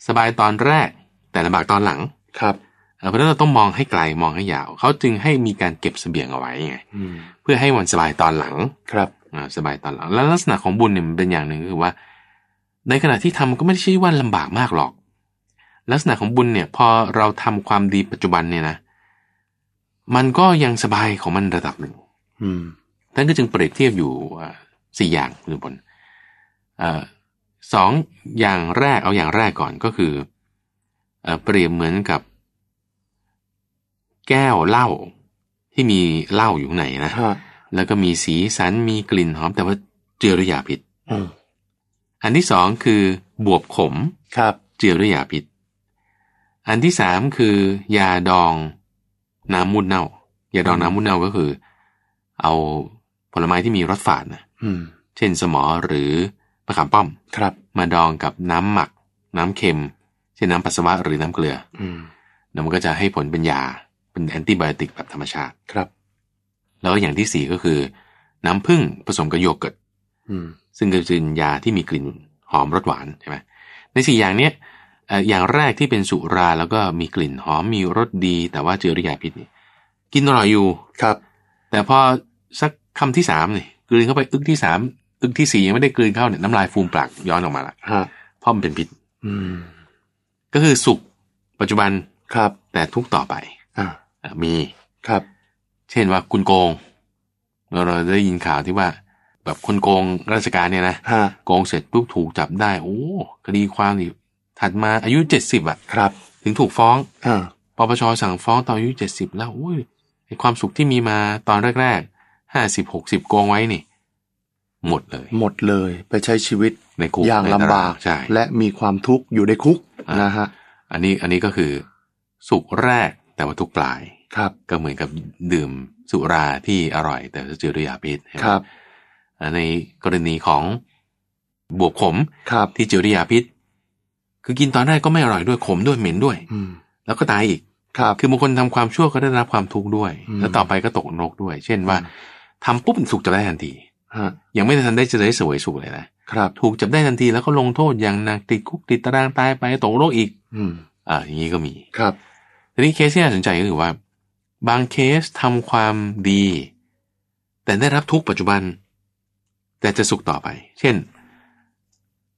B: สบายตอนแรก แต่ลำบากตอนหลัง
A: ครับ
B: เอ่อเพราะฉะนั้นเราต้องมองให้ไกลมองให้ยาว เขาจึงให้มีการเก็บเสบียงเอาไว้ไง
A: อืม
B: เพื่อให้มันสบายตอนหลัง
A: ครับ
B: อ่าสบายตอนหลัง แล้วลักษณะของบุญเนี่ยมันเป็นอย่างหนึ่งก็คือว่า ในขณะที่ทำก็ไม่ได้ใช่ว่าลำบากมากหรอก ลักษณะของบุญเนี่ย พอเราทำความดีปัจจุบันเนี่ยนะ มันก็ยังสบายของมันระดับหนึ่ง
A: อืม
B: ท่านก็จึงเปรียบเทียบอยู่อ่าสี่อย่างคุณผลเอ่อ สองอย่างแรกเอาอย่างแรกก่อนก็คือเอ่อเปรียบเหมือนกับ แก้วเหล้าที่มีเหล้าอยู่ข้างในนะ
A: ฮะ
B: แล้วก็มีสีสันมีกลิ่นหอมแต่ว่าเจือด้วยยาพิษ
A: อืม
B: อันที่สองคือบวบขม
A: ครับ
B: เจือด้วยยาพิษ อันที่สามคือยาดองน้ำมูดเน่ายาดองน้ำมูดเน่าก็คือ เอาผลไม้ที่มีรสฝาดนะ
A: อืม
B: เช่นสมอหรือ มะขามป้อม
A: ครับ
B: มาดองกับน้ำหมัก น้ำเค็มเช่นน้ำปัสสาวะหรือน้ำเกลือ
A: อืม
B: แล้วมันก็จะให้ผลเป็นยาเป็นแอนติไบโอติกแบบธรรมชาติ
A: ครับ
B: แล้วก็อย่างที่สี่ก็คือ น้ำผึ้งผสมกับโยเกิร์ต
A: อืม
B: ซึ่งก็จะเป็นยาที่มีกลิ่นหอมรสหวานใช่ไหมในสี่อย่างเนี้ยเอ่ออย่างแรกที่เป็นสุราแล้วก็มีกลิ่นหอมมีรสดี แต่ว่าเจือด้วยยาพิษนี่กินอร่อยอยู่
A: ครับ
B: แต่พอสักคำที่สามนี่กลืนเข้าไปอึกที่สาม อึกที่สี่ยังไม่ได้กลืนเข้าเนี่ยน้ำลายฟูมปากย้อนออกมาละ
A: ฮะ
B: เพราะมันเป็นพิษ
A: อืม
B: ก็คือสุขปัจจุบัน
A: ครับ
B: แต่ทุกข์ต่อไป
A: อ่า
B: อะมี
A: ครับ
B: เช่นว่าคุณโกง เราเราได้ยินข่าวที่ว่า แบบคนโกงราชการเนี่ยนะ
A: ฮะ
B: โกงเสร็จปุ๊บถูกจับได้ โอ้คดีความนี่ถัดมาอายุเจ็ดสิบอะ
A: ครับ
B: ถึงถูกฟ้อง
A: อ่า
B: ปปชสั่งฟ้องตอนอายุเจ็ดสิบแล้วอุ้ยไอความสุขที่มีมาตอนแรกๆห้าสิบหกสิบโกงไว้นี่ หมดเลย
A: หมดเลยไปใช้ชีวิต
B: ในคุก
A: อย่าง
B: ใน
A: ลำบาก
B: ใช่
A: และมีความทุกข์อยู่ในคุก
B: อ่าน
A: นะฮะ
B: อันนี้อันนี้ก็คือสุขแรกแต่ว่าทุกข์ปลาย
A: ครับ
B: ก็เหมือนกับดื่มสุราที่อร่อย แต่จะเจือด้วยยาพิษใช่ไหม
A: ครับ
B: อ่าในกรณีของบวบขม
A: ครับ
B: ที่เจือด้วยยาพิษ คือกินตอนแรกก็ไม่อร่อยด้วยขมด้วยเหม็นด้วย
A: อืม
B: แล้วก็ตายอีก
A: ครับ
B: คือบางคนทำความชั่วก็ได้รับความทุกข์ด้วย
A: อืม
B: แล้วต่อไปก็ตกนรกด้วย เช่นว่าทำปุ๊บสุขจับได้ทันที
A: ฮะ
B: ยังไม่ทันได้จะได้สวยสุขเลยนะครับถูกจับได้ทันทีแล้วก็ลงโทษอย่างหนักติดคุกติดตารางตายไปตกนรกอีก
A: อืม
B: อ่าอย่างนี้ก็มี
A: ครับ
B: ทีนี้เคสที่น่าสนใจก็คือว่า บางเคสทำความดี แต่ได้รับทุกข์ปัจจุบัน แต่จะสุขต่อไป เช่น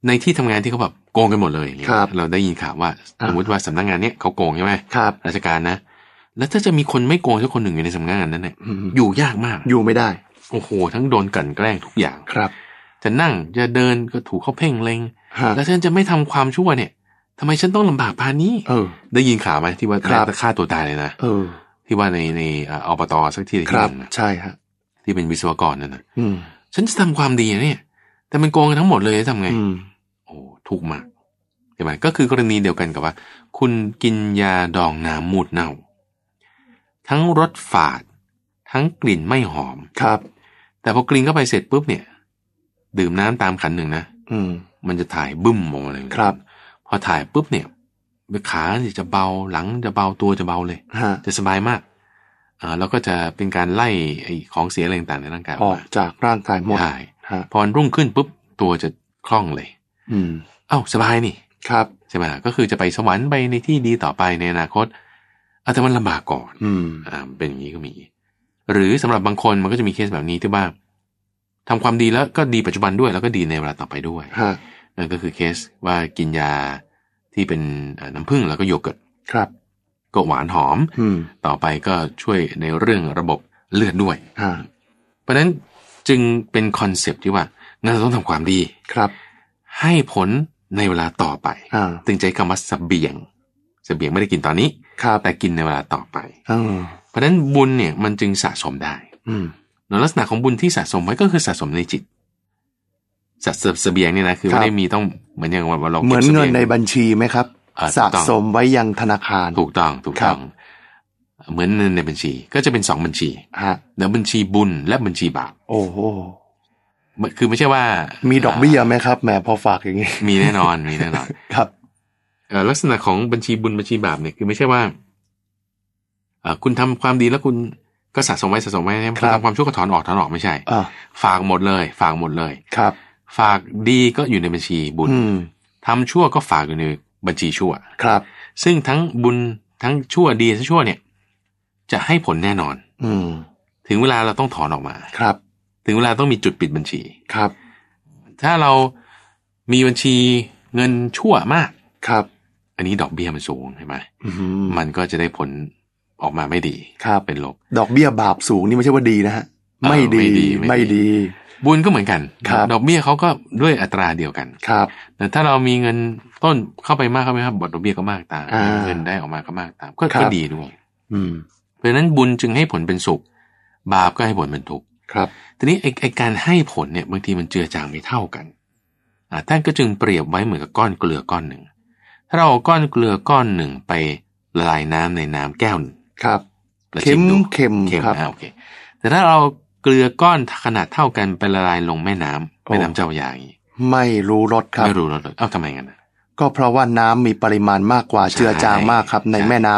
B: ในที่ทำงานที่เขาแบบโกงกันหมดเลยอย่างเงี้ย
A: ครับ
B: เราได้ยินข่าวว่า
A: อ่า
B: สมมติว่าสำนักงานเนี้ยเขาโกงใช่ไหม
A: ครับ
B: ราชการนะแล้วถ้าจะมีคนไม่โกงสักคนหนึ่งอยู่ในสำนักงานนั้นเนี่ย
A: อืม
B: อยู่ยากมาก
A: อยู่ไม่ได้
B: โอ้โห ทั้งโดนกลั่นแกล้งทุกอย่าง
A: ครับ
B: จะนั่งจะเดินก็ถูกเขาเพ่งเล็ง
A: ฮะ
B: แล้วฉันจะไม่ทำความชั่วเนี่ยทำไมฉันต้องลำบากพานนี้
A: เออ
B: ได้ยินข่าวไหมที่ว่า
A: ครับ
B: แม่ฆ่าตัวตายเลยนะ
A: เออ
B: ที่ว่าในในเอ่ออบตสักที่
A: ค
B: ที่
A: รับ
B: หนึงนะ
A: ใช่ฮะ
B: ที่เป็นวิศวกรนั่นนะ
A: อืม
B: ฉันจะทำความดีนะเนี่ย แต่มันโกงกันทั้งหมดเลยทำไง
A: อืม
B: โอ้ทุกข์มากใช่ไหมก็คือกรณีเดียวกันกับว่า คุณกินยาดองน้ำมูดเน่า ทั้งรสฝาด ทั้งกลิ่นไม่หอม
A: ครับ
B: แต่พอกลิ่นเข้าไปเสร็จปุ๊บเนี่ย ดื่มน้ำตามขันหนึ่งนะ
A: อืม
B: มันจะถ่ายบึ้มออกมาเลย
A: ครับ
B: พอถ่ายปุ๊บเนี่ยขาเนี่ยจะเบาหลังจะเบาตัวจะเบาเลย
A: ฮะ
B: จะสบายมากอ่าแล้วก็จะเป็นการไล่ไอ้ของเสียอะไรต่างๆในร่างกายอ
A: อ
B: อ
A: อกก
B: มา
A: จากร่างกายหมด
B: ใช่
A: ฮะ
B: พอวันรุ่งขึ้นปุ๊บตัวจะคล่องเลย
A: อืม
B: เอ้าสบายนี่
A: ครับ
B: ใช่ไหมก็คือจะไปสวรรค์ไปในที่ดีต่อไปในอนาคตอาแต่มันลำบากก่อน
A: อืม
B: อ่าเป็นอย่างนี้ก็มี หรือสำหรับบางคนมันก็จะมีเคสแบบนี้ที่ว่าทำความดีแล้วก็ดีปัจจุบันด้วยแล้วก็ดีในเวลาต่อไปด้วย
A: ฮะ
B: นั่นก็คือเคสว่ากินยาที่เป็นเอ่อน้ำผึ้งแล้วก็โยเกิร์ต
A: ครับ
B: ก็หวานหอม
A: อืม
B: ต่อไปก็ช่วยในเรื่องระบบเลือดด้วย
A: ฮะ
B: เพราะฉะนั้นจึงเป็น concept ที่ว่างั้นเราต้องทำความดี
A: ครับ
B: ให้ผลในเวลาต่อไป
A: อ่า
B: ตึงใจคำว่าเสบียงเสบียงไม่ได้กินตอนนี้
A: ครับ
B: แต่กินในเวลาต่อไป
A: เออ
B: เพราะฉะนั้นบุญเนี่ยมันจึงสะสมได้
A: อืม
B: แล้วลักษณะของบุญที่สะสมไว้ก็คือสะสมในจิตสะเสบียงเนี่ยนะคือ
A: ครับ
B: ไม่ได้มีต้องเหมือนอย่างว่าเรา
A: เหมื
B: ก็
A: อน
B: บสบีย
A: เงินในบัญชีไหมครับ
B: อ่า
A: สะ
B: ถูกต้อง
A: สมไว้ยังธนาคาร
B: ถูกต้องถูกต้องเหมือนเงินในบัญชีก็จะเป็นสองบัญชี
A: ฮะ
B: แล้วบัญชีบุญและบัญชีบาป
A: โอ้โห
B: คือไม่ใช่ว่า
A: มีดอกเบี้ยไหมครับแหมพอฝากอย่างนี้
B: มีแน่นอนมีแน่นอน
A: ครับ
B: เอ่อ ลักษณะของบัญชีบุญบัญชีบาปเนี่ยคือไม่ใช่ว่าเอ่อคุณทำความดีแล้วคุณก็สะสมไว้สะสมไว้นะคุณทำความชั่วก็ถอนออกถอนออกไม่ใช่
A: อ่า
B: ฝากหมดเลย ฝากหมดเลย
A: ครับ
B: ฝากดีก็อยู่ในบัญชีบุญ
A: อืม
B: ทำชั่วก็ฝากอยู่ในบัญชีชั่ว
A: ครับ
B: ซึ่งทั้งบุญทั้งชั่วดีทั้งชั่วเนี่ย จะให้ผลแน่นอน
A: อืม
B: ถึงเวลาเราต้องถอนออกมา
A: ครับ
B: ถึงเวลาต้องมีจุดปิดบัญชี
A: ครับ
B: ถ้าเรามีบัญชีเงินชั่วมาก
A: ครับ
B: อันนี้ดอกเบี้ยมันสูงใช่ไหม
A: อืม
B: มันก็จะได้ผลออกมาไม่ดี
A: ครับ
B: เป็นลบ
A: ดอกเบี้ยบาปสูงนี่ไม่ใช่ว่าดีนะฮะ
B: เออ
A: ไม่ดี
B: ไม่ดีไม่ดี
A: ไม่ดี
B: บุญก็เหมือนกัน
A: ครับ
B: ดอกเบี้ยเขาก็ด้วยอัตราเดียวกัน
A: ครับ
B: แต่ถ้าเรามีเงินต้นเข้าไปมากเข้าไปมากบทดอกเบี้ยก็มากตาม
A: อ่า
B: เงินได้ออกมาก็มากตาม ก็
A: ครับ
B: ก็ดีด้วย
A: อืม
B: เพราะฉะนั้นบุญจึงให้ผลเป็นสุข บาปก็ให้ผลเป็นทุกข์
A: ครับ
B: ทีนี้ไอ้ไอ้การให้ผลเนี่ยบางทีมันเจือจางไม่เท่ากันอ่าท่านก็จึงเปรียบไว้เหมือนกับก้อนเกลือก้อนหนึ่ง ถ้าเราเอาก้อนเกลือก้อนหนึ่งไปละลายน้ำในน้ำแก้วหนึ่ง
A: ครับ
B: แล้ว
A: เค็
B: ชิ
A: ม
B: ดู
A: เค็ม
B: เค็ม
A: ครับ
B: อ่าโอเคแต่ถ้าเราเกลือก้อนขนาดเท่ากันไปละลายลงแม่น้ำ
A: โอ้
B: แม่น้ำเจ้าพระยาอย่างนี้
A: ไม่รู้รสครับ
B: ไม่รู้รสเลยเอ้าทำไมกันนะ
A: ก็เพราะว่าน้ำมีปริมาณมากกว่า
B: ใช่
A: เจือจางมากครับ ใน
B: ใช่
A: แม่น้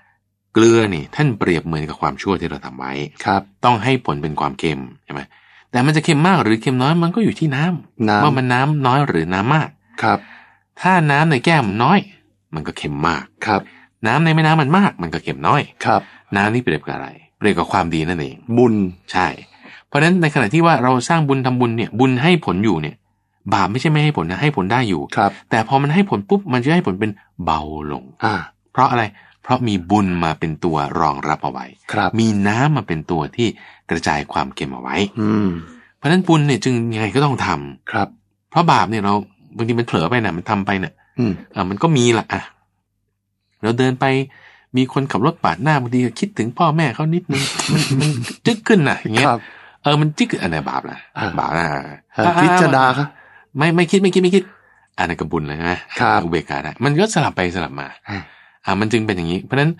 A: ำ
B: เกลือนี่ ท่านเปรียบเหมือนกับความชั่วที่เราทำไว้
A: ครับ
B: ต้องให้ผลเป็นความเค็มใช่ไหมแต่มันจะเค็มมากหรือเค็มน้อยมันก็อยู่ที่น้ำ
A: น้ำ
B: ว่ามันน้ำน้อยหรือน้ำมาก
A: ครับ
B: ถ้าน้ำในแก้วมันน้อย มันก็เค็มมาก
A: ครับ
B: น้ำในแม่น้ำมันมาก มันก็เค็มน้อย
A: ครับ
B: น้ำนี่เปรียบกับอะไร เปรียบกับความดีนั่นเอง
A: บุญ
B: ใช่ เพราะฉะนั้นในขณะที่ว่าเราสร้างบุญทำบุญเนี่ย บุญให้ผลอยู่เนี่ย บาปไม่ใช่ไม่ให้ผลนะให้ผลได้อยู่
A: ครับ
B: แต่พอมันให้ผลปุ๊บมันจะให้ผลเป็นเบาลง
A: อ่า
B: เพราะอะไรเพราะมีบุญมาเป็นตัวรองรับเอาไว้
A: ครับ
B: มีน้ำมาเป็นตัวที่กระจายความเค็มเอาไว้
A: อืม
B: เพราะฉะนั้นบุญเนี่ยจึงยังไงก็ต้องทำ
A: ครับ
B: เพราะบาปเนี่ยเรา บางทีมันเผลอไปนะมันทำไปเนี่ย
A: อืม
B: อะมันก็มีละอะเราเดินไปมีคนขับรถปาดหน้าบางทีก็คิดถึงพ่อแม่เขานิดนึงมันมันจึ๊กขึ้นน่ะ อย่างเงี้ย
A: ครับ
B: เออมันจึ๊กอันไหนบาปล่ะ
A: อ่า
B: บาปนะ
A: อ่าพิจารณาครับ
B: ไม่ไม่คิดไม่คิดไม่คิดอันนั้นก็บุญเลยนะครับอุเบกขาได้มันก็สลับไปสลับมา
A: อ่า
B: อ่ามันจึงเป็นอย่างนี้ เพราะฉะนั้น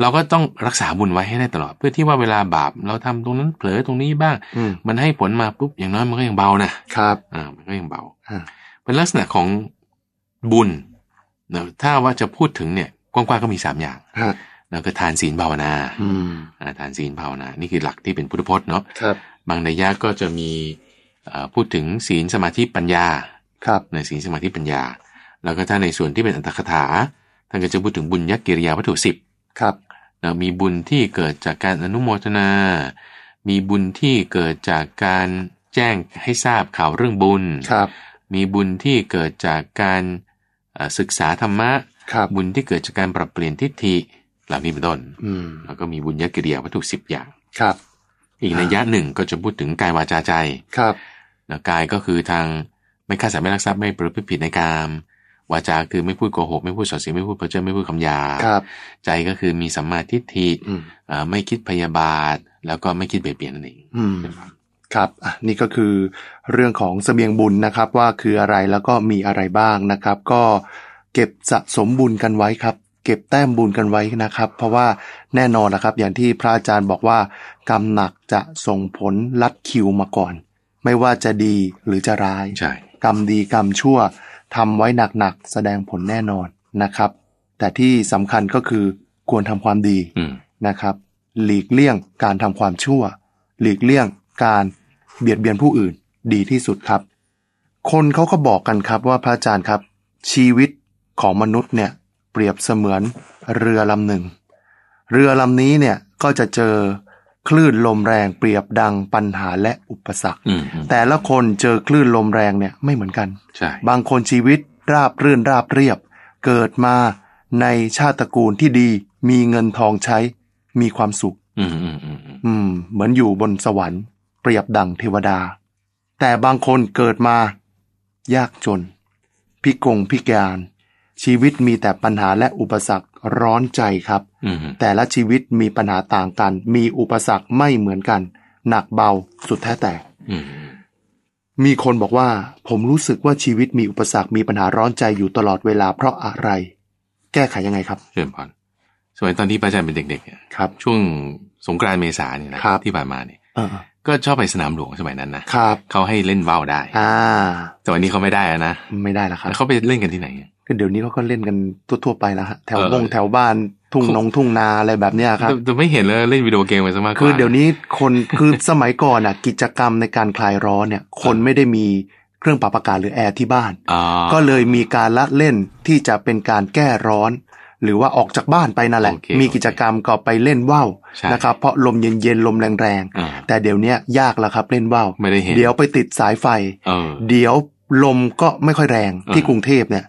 B: เราก็ต้องรักษาบุญไว้ให้ได้ตลอด เพื่อที่ว่าเวลาบาปเราทำตรงนั้นเผลอตรงนี้บ้าง
A: อืม
B: มันให้ผลมาปุ๊บอย่างน้อยมันก็ยังเบานะครับอ่ามันก็ยังเบา
A: อ่า
B: เป็นลักษณะของบุญเนอะถ้าว่าจะพูดถึงเนี่ยกว้างๆก็มีสามอย่าง
A: ฮะ
B: แล้วก็ทานศีลภาวนา
A: อืม
B: อ่าทานศีลภาวนา นี่คือหลักที่เป็นพุทธพจน์เนาะ
A: ครับ
B: บางนัยยะก็จะมีเอ่อพูดถึงศีลสมาธิปัญญา
A: ครับ
B: ในศีลสมาธิปัญญา แล้วก็ถ้าในส่วนที่เป็นอัตถคถาท่านก็จะพูดถึงบุญยักกิริยาวัตถุสิบ
A: ครับ
B: นะมีบุญที่เกิดจากการอนุโมทนา มีบุญที่เกิดจากการแจ้งให้ทราบข่าวเรื่องบุญ
A: ครับ
B: มีบุญที่เกิดจากการเอ่อศึกษาธรรมะ
A: ครับ
B: บุญที่เกิดจากการปรับเปลี่ยนทิฏฐิเหล่านี้เป็นต้น
A: อืม
B: แล้วก็มีบุญยักกิริยาวัตถุสิบอย่าง
A: ครับ
B: อีกนัยยะหนึ่งก็จะพูดถึงกายวาจาใจ
A: ครับ
B: นะกายก็คือทางไม่ฆ่าสัตว์ไม่ลักทรัพย์ไม่ประพฤติผิดในกามวาจาคือไม่พูดโกหก ไม่พูดส่อเสียดไม่พูดเพ้อเจ้อไม่พูดคำหยาบ
A: ครับ
B: ใจก็คือมีสัมมาทิฏฐิ
A: อืม
B: เอ่อไม่คิดพยาบาท แล้วก็ไม่คิดเบียดเบียนนั่นเอง
A: อืม ครับอะนี่ก็คือเรื่องของเสบียงบุญนะครับว่าคืออะไรแล้วก็มีอะไรบ้างนะครับ ก็เก็บสะสมบุญกันไว้ครับ เก็บแต้มบุญกันไว้นะครับ เพราะว่าแน่นอนนะครับ อย่างที่พระอาจารย์บอกว่ากรรมหนักจะส่งผลลัดคิวมาก่อน ไม่ว่าจะดีหรือจะร้าย
B: ใช่
A: กรรมดีกรรมชั่วทำไว้หนักๆแสดงผลแน่นอนนะครับ แต่ที่สำคัญก็คือควรทำความดี
B: อืม
A: นะครับ หลีกเลี่ยงการทำความชั่ว หลีกเลี่ยง การเบียดเบียนผู้อื่นดีที่สุดครับ คนเขาก็บอกกันครับว่าพระอาจารย์ครับ ชีวิตของมนุษย์เนี่ยเปรียบเสมือนเรือลำหนึ่ง เรือลำนี้เนี่ยก็จะเจอคลื่นลมแรงเปรียบดังปัญหาและอุปสรรค
B: อืมอืม
A: แต่ละคนเจอคลื่นลมแรงเนี่ยไม่เหมือนกัน
B: ใช่
A: บางคนชีวิตราบรื่นราบเรียบ เกิดมาในชาติตระกูลที่ดี มีเงินทองใช้ มีความสุข
B: อืมอืมอืมอืม
A: อืมเหมือนอยู่บนสวรรค์เปรียบดังเทวดา แต่บางคนเกิดมา ยากจนพพิกงพิการ ชีวิตมีแต่ปัญหาและอุปสรรคร้อนใจครับ
B: อืม
A: แต่ละชีวิตมีปัญหาต่างกัน มีอุปสรรคไม่เหมือนกัน หนักเบาสุดแท้แต่
B: อืม
A: มีคนบอกว่า ผมรู้สึกว่าชีวิตมีอุปสรรคมีปัญหาร้อนใจอยู่ตลอดเวลาเพราะอะไร แก้ไขยังไงครับ
B: เชิญพรสมัยตอนที่พระอาจารย์เป็นเด็กๆเนี่ย
A: ครับ
B: ช่วงสงกรานต์เมษาเนี่ยนะครับที่ผ่านมาเนี่ย
A: เออ
B: ก็ชอบไปสนามหลวงสมัยนั้นนะครับเขาให้เล่นว่าวได้
A: อ่า
B: แต่วันนี้เขาไม่ได้อะนะ
A: ไม่ได้แล้วครับ
B: แล้วเขาไปเล่นกันที่ไหน
A: ก็เดี๋ยวนี้เขาก็เล่นกันทั่วๆไปแล้วฮะแถว
B: เออ
A: บงแถวบ้านทุ่งนงทุ่งนาอะไรแบบเนี้ยครับ
B: แต่แต่ไม่เห็นเลยเล่นวิดีโอเกมไปซะมากกว่า
A: คือเดี๋ยวนี้คนคือสมัยก่อนอะกิจกรรมในการคลายร้อนเนี่ย คนไม่ได้มีเครื่องปรับอากาศหรือแอร์ที่บ้าน
B: อ๋อ
A: ก็เลยมีการละเล่นที่จะเป็นการแก้ร้อน หรือว่าออกจากบ้านไปนั่นแหละ
B: โอเค
A: มีกิจกรรมก็ไปเล่นว่าว
B: ใช่
A: นะครับ เพราะลมเย็นๆลมแรง
B: อ่า
A: ๆแต่เดี๋ยวเนี้ยยากแล้วครับเล่นว่าว
B: ไม่ได้เห็น
A: เดี๋ยวไปติดสายไฟ
B: เออ
A: เดี๋ยวลมก็ไม่ค่อยแรง
B: เออ
A: ที่กรุงเทพเนี่ย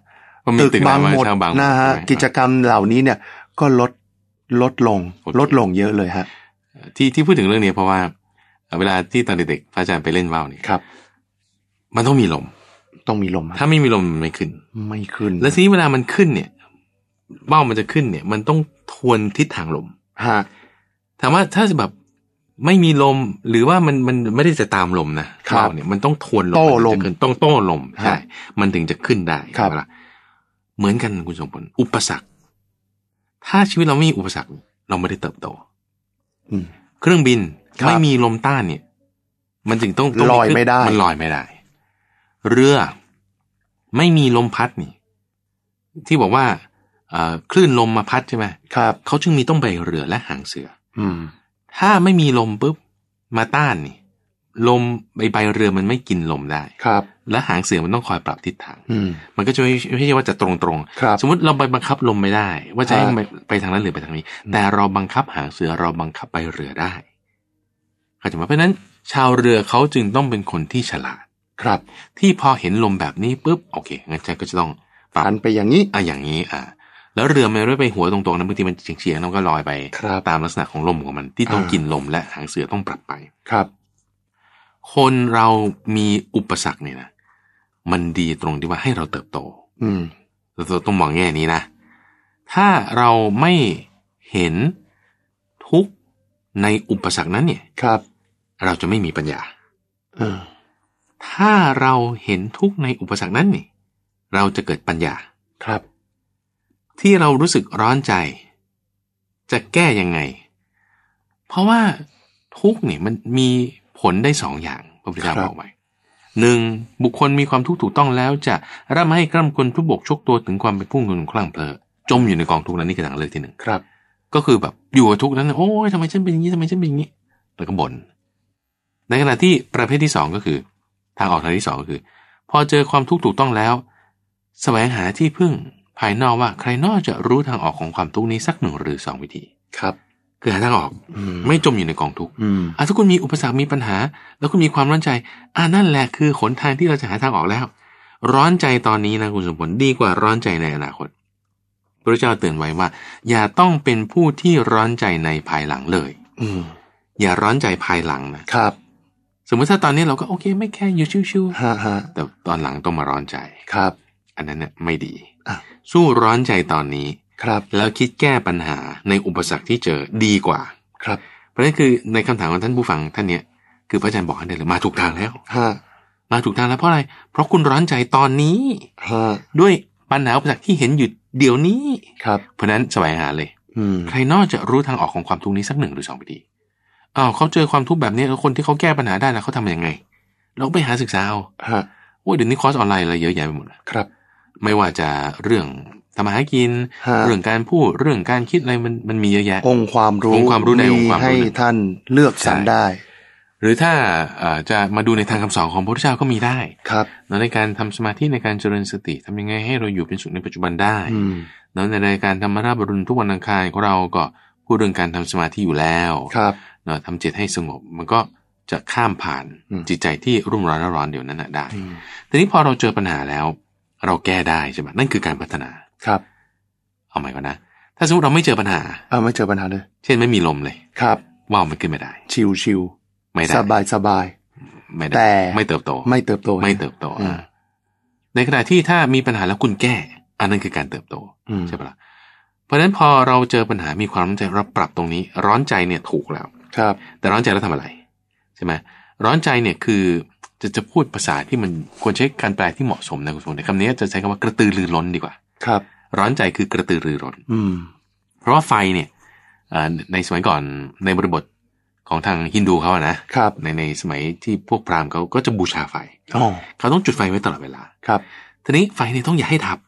B: ก็มี
A: ตึก
B: ตึก
A: บาง
B: ร
A: หมด
B: เช่บาง
A: นะฮะ
B: ใช่ไหม
A: กิจกรรมเหล่านี้เนี่ยก็ลดลดลง
B: โอเค
A: ลดลงเยอะเลยฮะ
B: ที่ที่พูดถึงเรื่องนี้เพราะว่าเอ่อเวลาที่ตอนเด็กๆพระอาจารย์ไปเล่นว่าวเนี่ย
A: ครับ
B: มันต้องมีลม
A: ต้องมีลมฮะ
B: ถ้าไม่มีลมมันไม่ขึ้น
A: ไม่ขึ้น
B: แล้วทีนี้เวลามันขึ้นเนี่ย ว่าวมันจะขึ้นเนี่ย มันต้องทวนทิศทางลม
A: ฮะ
B: ถามว่าถ้าแบบไม่มีลมหรือว่ามันมันไม่ได้จะตามลมนะครับว่าวเนี่ยมันต้องทวนลม
A: โต้ลม
B: นถึงจะขึ้นต้องโต้ลมใช่
A: ฮะ
B: มันถึงจะขึ้นได้
A: ครับ
B: เวลาเหมือนกันคุณสมผลอุปสรรค ถ้าชีวิตเราไม่มีอุปสรรค เราไม่ได้เติบโต
A: อืม
B: เครื่องบิน
A: ครับ
B: ไม่มีลมต้านเนี่ย มันจึงต้องต้ง
A: ลอยไม่ได้
B: มันลอยไม่ได้ เรือไม่มีลมพัดนี่ ที่บอกว่าเอ่อ คลื่นลมมาพัดใช่ไหม
A: ครับ
B: เขาจึงมีต้องใบเรือและหางเสือ
A: อืม
B: ถ้าไม่มีลมปุ๊บมาต้านนี่ ลมใบใบเรือมันไม่กินลมได้
A: ครับ
B: และหางเสือมันต้องคอยปรับทิศทาง
A: อืม
B: มันก็จะไม่ไม่ใช่ว่าจะตรงตรงๆ
A: ครับ
B: สมมติเราไปบังคับลมไม่ได้ ว่าจะให้
A: อ่า
B: มันไปทางนั้นหรือไปทางนี้ แต่เราบังคับหางเสือเราบังคับใบเรือได้เข้าใจไหมเพราะฉะนั้น ชาวเรือเขาจึงต้องเป็นคนที่ฉลาด
A: ครับ
B: ที่พอเห็นลมแบบนี้ปุ๊บโอเคงั้นฉันก็จะต้องปรับ
A: หันไปอย่างนี้
B: อะอย่างนี้อะ แล้วเรือมันไม่ไปหัวตรงๆนะบางทีมันเฉียงๆแล้วก็ลอยไป
A: ครับ
B: ตามลักษณะของลมของมันที่ต้อง
A: อ่า
B: กินลมและหางเสือต้องปรับไป
A: ครับ
B: คนเรามีอุปสรรคเนี่ยนะมันดีตรงที่ว่าให้เราเติบโต
A: อืม
B: เราต้องมองแง่นี้นะถ้าเราไม่เห็นทุกข์ในอุปสรรคนั้นเนี่ย
A: ครับ
B: เราจะไม่มีปัญญา
A: เออ
B: ถ้าเราเห็นทุกข์ในอุปสรรคนั้นนี่ เราจะเกิดปัญญา
A: ครับ
B: ที่เรารู้สึกร้อนใจ จะแก้ยังไง เพราะว่าทุกข์เนี่ยมันมีผลได้สองอย่างพระพุทธเจ้า
A: ครับ
B: บอกไว้หนึ่งบุคคลมีความทุกข์ถูกต้องแล้ว จะร่ำให้กล้ำกลทุบบกชกตัวถึงความเป็นผู้เงินคลั่งเพลอจมอยู่ในกองทุกข์นั้นนี่คือทางเลือกที่หนึ่ง
A: ครับ
B: ก็คือแบบอยู่กับทุกข์นั้นโอ้ยทำไมฉันเป็นอย่างนี้ทำไมฉันเป็นอย่างนี้แล้วก็บ่นในขณะที่ประเภทที่สองก็คือ ทางออกทางที่สองก็คือ พอเจอความทุกข์ถูกต้องแล้ว แสวงหาที่พึ่ง ภายนอกว่าใครนอกจะรู้ทางออกของความทุกข์นี้สักหนึ่งหรือสองวิธี
A: ครับ
B: คือหาทางออก
A: อืม
B: ไม่จมอยู่ในกองทุกข์
A: อืม
B: อะถ้าคุณมีอุปสรรคมีปัญหา แล้วคุณมีความร้อนใจ อ่านั่นแหละคือหนทางที่เราจะหาทางออกแล้ว ร้อนใจตอนนี้นะคุณสมผลดีกว่าร้อนใจในอนาคตพระเจ้าเตือนไว้ว่า อย่าต้องเป็นผู้ที่ร้อนใจในภายหลังเลย
A: อืม
B: อย่าร้อนใจภายหลังนะครับ สมมติถ้าตอนนี้เราก็โอเค ไม่แค่อยู่ชิว
A: ฮะฮะ
B: ๆแต่ตอนหลังต้องมาร้อนใจ
A: ครับ
B: อันนั้นเนี่ยไม่ดี
A: อะ
B: สู้ร้อนใจตอนนี้
A: ครับ
B: แล้วคิดแก้ปัญหาในอุปสรรคที่เจอดีกว่า
A: ครับ
B: เพราะฉะนั้นคือในคำถามของท่านผู้ฟังท่านเนี้ยคือพระอาจารย์บอกให้ได้เลยมาถูกทางแล้ว
A: ฮะ
B: มาถูกทางแล้วเพราะอะไร เพราะคุณร้อนใจตอนนี้
A: ฮะ
B: ด้วยปัญหาอุปสรรคที่เห็นอยู่เดี๋ยวนี้
A: ครับ
B: เพราะฉะนั้นแสวงหาเลย
A: อืม
B: ใครนอกจะรู้ทางออกของความทุกข์นี้สักหนึ่งหรือสองวิธีอ้าวเขาเจอความทุกข์แบบนี้แล้วคนที่เขาแก้ปัญหาได้แล้วเขาทำยังไง เราก็ไปหาศึกษาเอา
A: ฮะ
B: โอ้ยเดี๋ยวนี้คอร์สออนไลน์อะไรเยอะแยะไปหมดเลย
A: ครับ
B: ไม่ว่าจะเรื่องทำมาหากิน
A: ฮะ
B: เรื่องการพูดเรื่องการคิดอะไรมันมันมีเยอะแยะ
A: องค์ความรู้
B: องค์ความรู้ในองค์ความรู้
A: ให้
B: นั้น
A: ท่านเลือกสรร
B: ใช่
A: ได้
B: หรือถ้าเอ่อจะมาดูในทางคำสอนของพระพุทธเจ้าก็มีได้
A: ครับ
B: แล้วในการทำสมาธิในการเจริญสติทำยังไงให้เราอยู่เป็นสุขในปัจจุบันได้
A: อืม
B: แล้วในรายการธรรมราชบรุณทุกวันอังคารของเราก็พูดเรื่องการทำสมาธิอยู่แล้ว
A: ครับ
B: เนาะทำจิตให้สงบมันก็จะข้ามผ่าน
A: อืม
B: จิตใจที่รุ่มร้อนและร้อนเดี๋ยวนั้นนะได้
A: อืม
B: ทีนี้พอเราเจอปัญหาแล้ว เราแก้ได้ใช่ไหมนั่นคือการพัฒนา
A: ครับ
B: เอาใหม่ก่อนนะ ถ้าสมมติเราไม่เจอปัญหา
A: เอาไม่เจอปัญหาเลย
B: เช่นไม่มีลมเลย
A: ครับ
B: ว่าวมันขึ้นไม่ได้
A: ชิวชิว
B: ไม่ได้
A: สบายสบาย
B: ไม่ได้
A: แต่
B: ไม่เติบโต
A: ไม่เติบโต
B: ไม่เติบโต
A: อืม
B: อะในขณะที่ถ้ามีปัญหาแล้วคุณแก้ อันนั้นคือการเติบโต
A: อืม
B: ใช่ปะล่ะเพราะฉะนั้นพอเราเจอปัญหามีความร้อนใจเราปรับตรงนี้ ร้อนใจเนี่ยถูกแล้ว
A: ครับ
B: แต่ร้อนใจแล้วทำอะไร ใช่ไหมร้อนใจเนี่ยคือ จะจะพูดภาษาที่มันควรใช้การแปลที่เหมาะสมนะคุณผู้ชมในคำนี้จะใช้คำว่ากระตือรือร้นดีกว่า
A: ครับ
B: ร้อนใจคือกระตือรือร้น
A: อืม
B: เพราะว่าไฟเนี่ยเอ่อในสมัยก่อนในบริบทของทางฮินดูเขาอะนะครับในในสมัยที่พวกพราหมณ์เขาก็จะบูชาไฟ
A: อ๋อ
B: เขาต้องจุดไฟไว้ตลอดเวลา
A: ครับ
B: ทีนี้ไฟเนี่ยต้องอย่าให้ดับ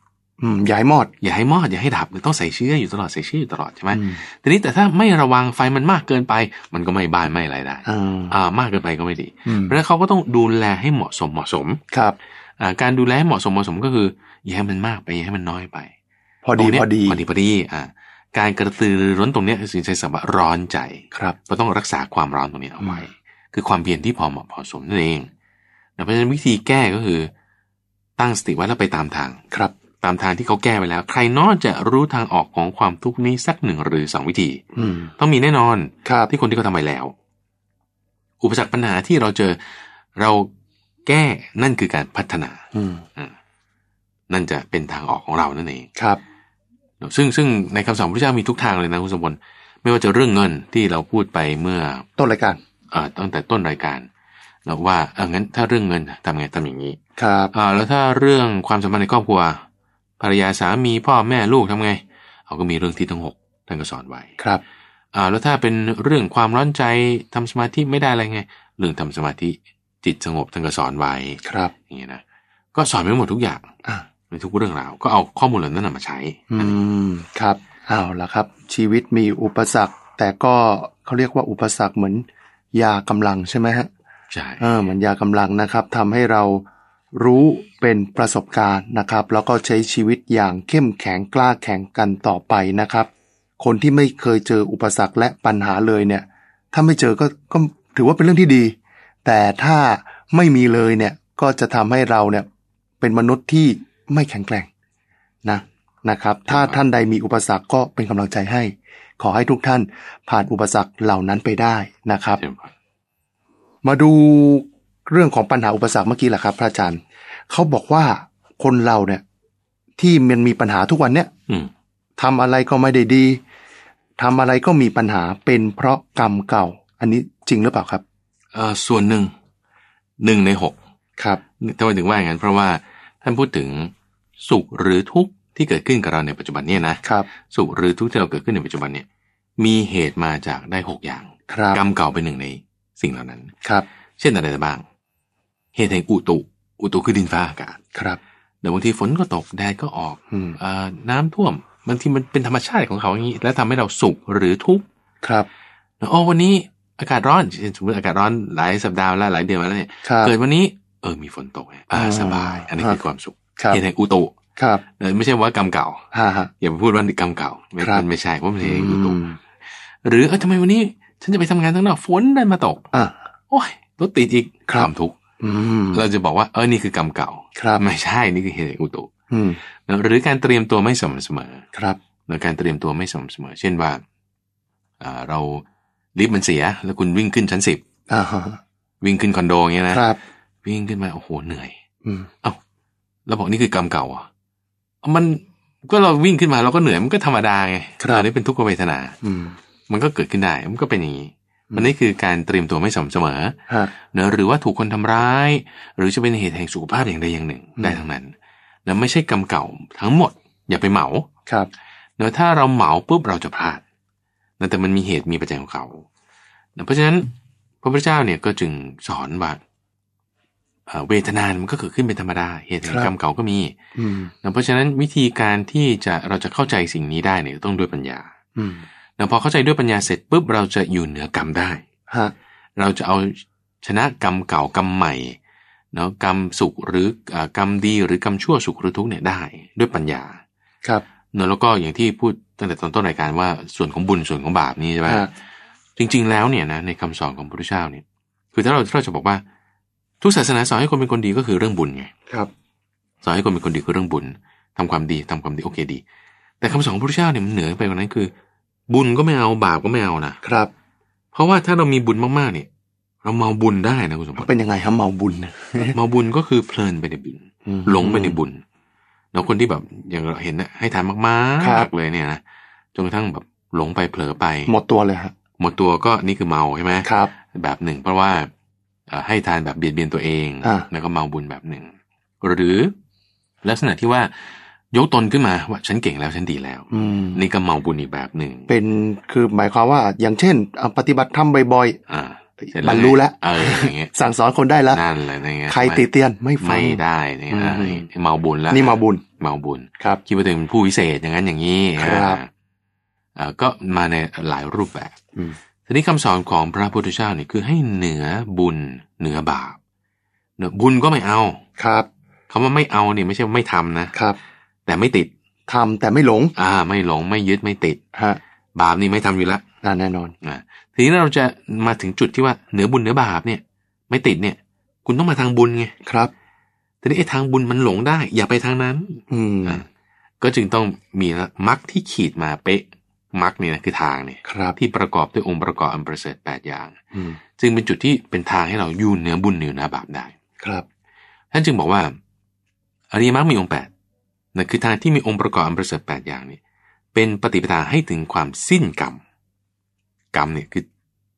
A: อืมย้ายมอด
B: อย่าให้มอด อย่าให้ดับต้องใส่เชื้ออยู่ตลอดใส่เชื้ออยู่ตลอดใช่ไหม
A: อืม
B: ทีนี้แต่ถ้าไม่ระวังไฟมันมากเกินไป มันก็ไม่บ้านไม่อะไรได้
A: อ่า
B: อ่ามากเกินไปก็ไม่ดี
A: อืม
B: เพราะฉะนั้นเขาก็ต้องดูแลให้เหมาะสมเหมาะสม
A: ครับ
B: อ่าการดูแลให้เหมาะสมเหมาะสมก็คือ อย่าให้มันมากไปอย่าให้มันน้อยไป
A: พอดี
B: ตรงเนี้ย
A: พอดี
B: พอดีพอดีอ่าการกระตือรือร้นตรงเนี้ยคือสิ่งใช้สำหรับร้อนใจ
A: ครับ
B: เราต้องรักษาความร้อนตรงนี้เอาไว้
A: อืม
B: คือความเพียรที่พอเหมาะพอสมนั่นเองเพราะฉะนั้นวิธีแก้ก็คือตั้งสติไว้แล้วไปตามทาง
A: ครับ
B: ตามทางที่เขาแก้ไว้แล้ว ใครนอกจะรู้ทางออกของความทุกข์นี้สักหนึ่งหรือสองวิธี
A: อืม
B: ต้องมีแน่นอน
A: ครับ
B: ที่คนที่เขาทำไปแล้ว อุปสรรคปัญหาที่เราเจอเราแก้นั่นคือการพัฒนา
A: อืม
B: นั่นจะเป็นทางออกของเรานั่นเอง
A: ครับ
B: ซึ่งซึ่งในคำสอนพระเจ้ามีทุกทางเลยนะคุณสมบัติไม่ว่าจะเรื่องเงินที่เราพูดไปเมื่อ
A: ต้นรายการ
B: เอ่อตั้งแต่ต้นรายการเราว่าเอองั้นถ้าเรื่องเงินทำไงทำอย่างนี้
A: ครับ
B: อ่าแล้วถ้าเรื่องความสัมพันธ์ในครอบครัว ภรรยาสามีพ่อแม่ลูกทำไงเขาก็มีเรื่องที่ทั้งหกท่านก็สอนไว้
A: ครับ
B: อ่าแล้วถ้าเป็นเรื่องความร้อนใจทำสมาธิไม่ได้อะไรไง เรื่องทำสมาธิจิตสงบท่านก็สอนไว้
A: ครับ
B: อย่างเงี้ยนะก็สอนไว้หมดทุกอย่าง
A: อ่า
B: ในทุกเรื่องราวก็เอาข้อมูลเหล่านั้นนะมาใช้
A: อืมครับเอาละครับ ชีวิตมีอุปสรรค แต่ก็เขาเรียกว่าอุปสรรคเหมือนยากำลังใช่ไหมฮะ
B: ใช่
A: เออเหมือนยากำลังนะครับทำให้เรา รู้เป็นประสบการณ์นะครับ แล้วก็ใช้ชีวิตอย่างเข้มแข็งกล้าแข็งกันต่อไปนะครับ คนที่ไม่เคยเจออุปสรรคและปัญหาเลยเนี่ย ถ้าไม่เจอก็ก็ถือว่าเป็นเรื่องที่ดี แต่ถ้าไม่มีเลยเนี่ยก็จะทำให้เราเนี่ยเป็นมนุษย์ที่ไม่แข็งแกร่งนะนะครับ ถ้าท่านใดมีอุปสรรคก็เป็นกำลังใจให้ ขอให้ทุกท่านผ่านอุปสรรคเหล่านั้นไปได้นะครับ
B: เดี๋ยวก่อน
A: มาดู เรื่องของปัญหาอุปสรรคเมื่อกี้แหละครับ พระอาจารย์เขาบอกว่าคนเราเนี่ย ที่มันมีปัญหาทุกวันเนี่ย
B: อืม
A: ทำอะไรก็ไม่ได้ดีทำอะไรก็มีปัญหาเป็นเพราะกรรมเก่า อันนี้จริงหรือเปล่าครับ
B: เอ่อส่วนหนึ่งหนึ่งในหก
A: ครับ
B: ทำไมถึงว่าอย่างนั้นเพราะว่าท่านพูดถึงสุขหรือทุกข์ที่เกิดขึ้นกับเราในปัจจุบันเนี่ยนะครับ สุขหรือทุกข์ที่เราเกิดขึ้นในปัจจุบันเนี่ย มีเหตุมาจากได้หกอย่าง
A: ครับ
B: กรรมเก่าเป็นหนึ่งในสิ่งเหล่านั้น
A: ครับ
B: เช่นอะไรได้บ้าง เหตุแห่งอุตุ อุตุคือดินฟ้าอากาศ
A: ครับ
B: เดี๋ยวบางทีฝนก็ตกแดดก็ออก
A: อืม
B: เอ่อน้ำท่วมบางทีมันเป็นธรรมชาติของเขาอย่างนี้ แล้วทำให้เราสุขหรือทุกข์
A: ครับ
B: โอ้วันนี้อากาศร้อนเช่นสมมติอากาศร้อนหลายสัปดาห์แล้วหลายเดือนมาแล้วเนี่ย
A: ครับ
B: เกิดวันนี้เออมีฝนตกไงอ่า
A: อ่า
B: สบาย อันนี้
A: ครับ
B: คือความสุข
A: ครับ
B: เหตุแห่งอุตุ
A: ครับ
B: เออไม่ใช่ว่ากรรมเก่า
A: ฮ่าฮะ
B: อย่าไปพูดว่ากรรมเก่าไม่
A: ครับ
B: มันไม่ใช่เพราะมันเหตุแห่งอุตุ
A: อืม
B: หรือเออทำไมวันนี้ ฉันจะไปทำงานข้างนอกฝนดันมาตก
A: อะ
B: โอ้ยรถติดอีก
A: ครับ
B: ความทุกข์
A: อืม
B: เราจะบอกว่าเออนี่คือกรรมเก่า
A: ครับ
B: ไม่ใช่นี่คือเหตุแห่งอุตุ
A: อืม
B: หรือการเตรียมตัวไม่สม่ำเสมอ
A: ครับ
B: หรือการเตรียมตัวไม่สม่ำเสมอ เช่นว่าอ่าเราลิฟต์มันเสีย แล้วคุณวิ่งขึ้นชั้นสิบ
A: อ่าฮะ
B: วิ่งขึ้นคอนโดอย่างเงี้ยนะครับ วิ่งขึ้นมาโอ้โหเหนื่อย
A: อืม
B: เอ้าเราบอกนี่คือกรรมเก่าเหรอะมันก็เราวิ่งขึ้นมาเราก็เหนื่อยมันก็ธรรมดาไง
A: ครับ
B: อันนี้เป็นทุกขเวทนา
A: อืม
B: มันก็เกิดขึ้นได้ มันก็เป็นอย่างนี้
A: อื ม
B: มันนี่คือการเตรียมตัวไม่สม่ำเสมอ
A: ฮะ
B: เนอะหรือว่าถูกคนทำร้าย หรือจะเป็นเหตุแห่งสุขภาพอย่างใดอย่างหนึ่ง
A: อืม
B: ได้ทั้งนั้นนะไม่ใช่กรรมเก่าทั้งหมด อย่าไปเหมา
A: ครับ
B: เนอะถ้าเราเหมาปุ๊บเราจะพลาดนะแต่มันมีเหตุมีปัจจัยของเขานะเพราะฉะนั้นพระพุทธเจ้าเนี่ยก็จึงสอนว่าเอ่อเวทนามันก็เกิดขึ้นเป็นธรรมดา เหตุแห่งกรรมเก่าก็มี
A: อืม
B: นะเพราะฉะนั้นวิธีการที่จะเราจะเข้าใจสิ่งนี้ได้เนี่ยต้องด้วยปัญญา
A: อืม
B: นะพอเข้าใจด้วยปัญญาเสร็จปุ๊บเราจะอยู่เหนือกรรมได้
A: ฮะ
B: เราจะเอาชนะกรรมเก่ากรรมใหม่เนาะกรรมสุขหรือเอ่อกรรมดีหรือกรรมชั่วสุขหรือทุกข์เนี่ยได้ด้วยปัญญา
A: ครับ
B: เนาะแล้วก็อย่างที่พูดตั้งแต่ตอนต้นรายการว่าส่วนของบุญส่วนของบาปนี่ใช่ไหม
A: ฮะ
B: จริง ๆ แล้วเนี่ยนะในคำสอนของพระพุทธเจ้าเนี่ย คือถ้าเราถ้าเราจะบอกว่า ทุกศาสนาสอนให้คนเป็นคนดีก็คือเรื่องบุญไง
A: ครับ
B: สอนให้คนเป็นคนดีคือเรื่องบุญทำความดีทำความดีโอเคดี แต่คำสอนของพระพุทธเจ้าเนี่ยมันเหนือไปกว่านั้นคือ บุญก็ไม่เอาบาปก็ไม่เอานะครับ เพราะว่าถ้าเรามีบุญมากๆเนี่ย เราเมาบุญได้นะคุณสมบัติ
A: เป็นยังไงครับเมาบุญนะ
B: เมาบุญก็คือเพลินไปในบุญ
A: อืม
B: หลงไปในบุญแล้วคนที่แบบอย่างเราเห็นนะให้ทานมาก
A: ครับ
B: ๆเลยเนี่ยนะจนกระทั่งแบบหลงไปเผลอไป
A: หมดตัวเลยฮะ
B: หมดตัวก็นี่คือเมาใช่ไหม
A: ครับ
B: แบบหนึ่ง เพราะว่าเอ่อให้ทานแบบเบียดเบียนตัวเอง
A: อ่า
B: แล้วก็เมาบุญแบบหนึ่ง หรือลักษณะที่ว่า ยกตนขึ้นมาว่าฉันเก่งแล้วฉันดีแล้ว
A: อืม
B: นี่ก็เมาบุญอีกแบบหนึ่ง
A: เป็นคือหมายความว่าอย่างเช่นอะปฏิบัติธรรมบ่อย
B: อ่าเสจ
A: บรรลุแล้ว
B: เอออย่างเงี้ย
A: ๆสั่งสอนคนได้แล้ว
B: นั่นแหละอย่างเงี้ย
A: ใครติเตียนไม่ฟัง
B: ไม่ได้เนี่ย
A: อืม
B: อ่าเมาบุญแล้ว
A: นี่มาบุญ
B: เมาบุญ
A: ครับ
B: คิดว่าตัวเองเป็นผู้วิเศษอย่างนั้นอย่างนี้
A: ครับ
B: อ่าอ่าก็มาในหลายรูปแบบ
A: อืม
B: ทีนี้คำสอนของพระพุทธเจ้าเนี่ยคือให้เหนือบุญเหนือบาปเนอะบุญก็ไม่เอา
A: ครับ
B: คำว่าไม่เอาเนี่ยไม่ใช่ว่าไม่ทำนะครับ แต่ไม่ติด
A: ทำแต่ไม่หลง
B: อ่า ไม่หลงไม่ยึดไม่ติด
A: ฮะ
B: บาปนี่ไม่ทำอยู่แล้ว
A: น่าแน่นอน
B: อ่าทีนี้เราจะมาถึงจุดที่ว่าเหนือบุญเหนือบาปเนี่ย ไม่ติดเนี่ย คุณต้องมาทางบุญไง
A: ครับ
B: ทีนี้ไอ้ทางบุญมันหลงได้ อย่าไปทางนั้น
A: อืม
B: อะก็จึงต้องมีมรรคที่ขีดมาเป๊ะมรรคเนี่ยนะคือทางเนี่ย
A: ครับ
B: ที่ประกอบด้วยองค์ประกอบอันประเสริฐแปดอย่าง
A: อืม
B: จึงเป็นจุดที่เป็นทางให้เราอยู่เหนือบุญเหนือบาปได้
A: ครับ
B: ท่านจึงบอกว่าอริยมรรคมีองค์แปด นั่นคือทางที่มีองค์ประกอบอันประเสริฐแปดอย่างนี้เป็นปฏิปทาให้ถึงความสิ้นกรรม กรรมเนี่ยคือ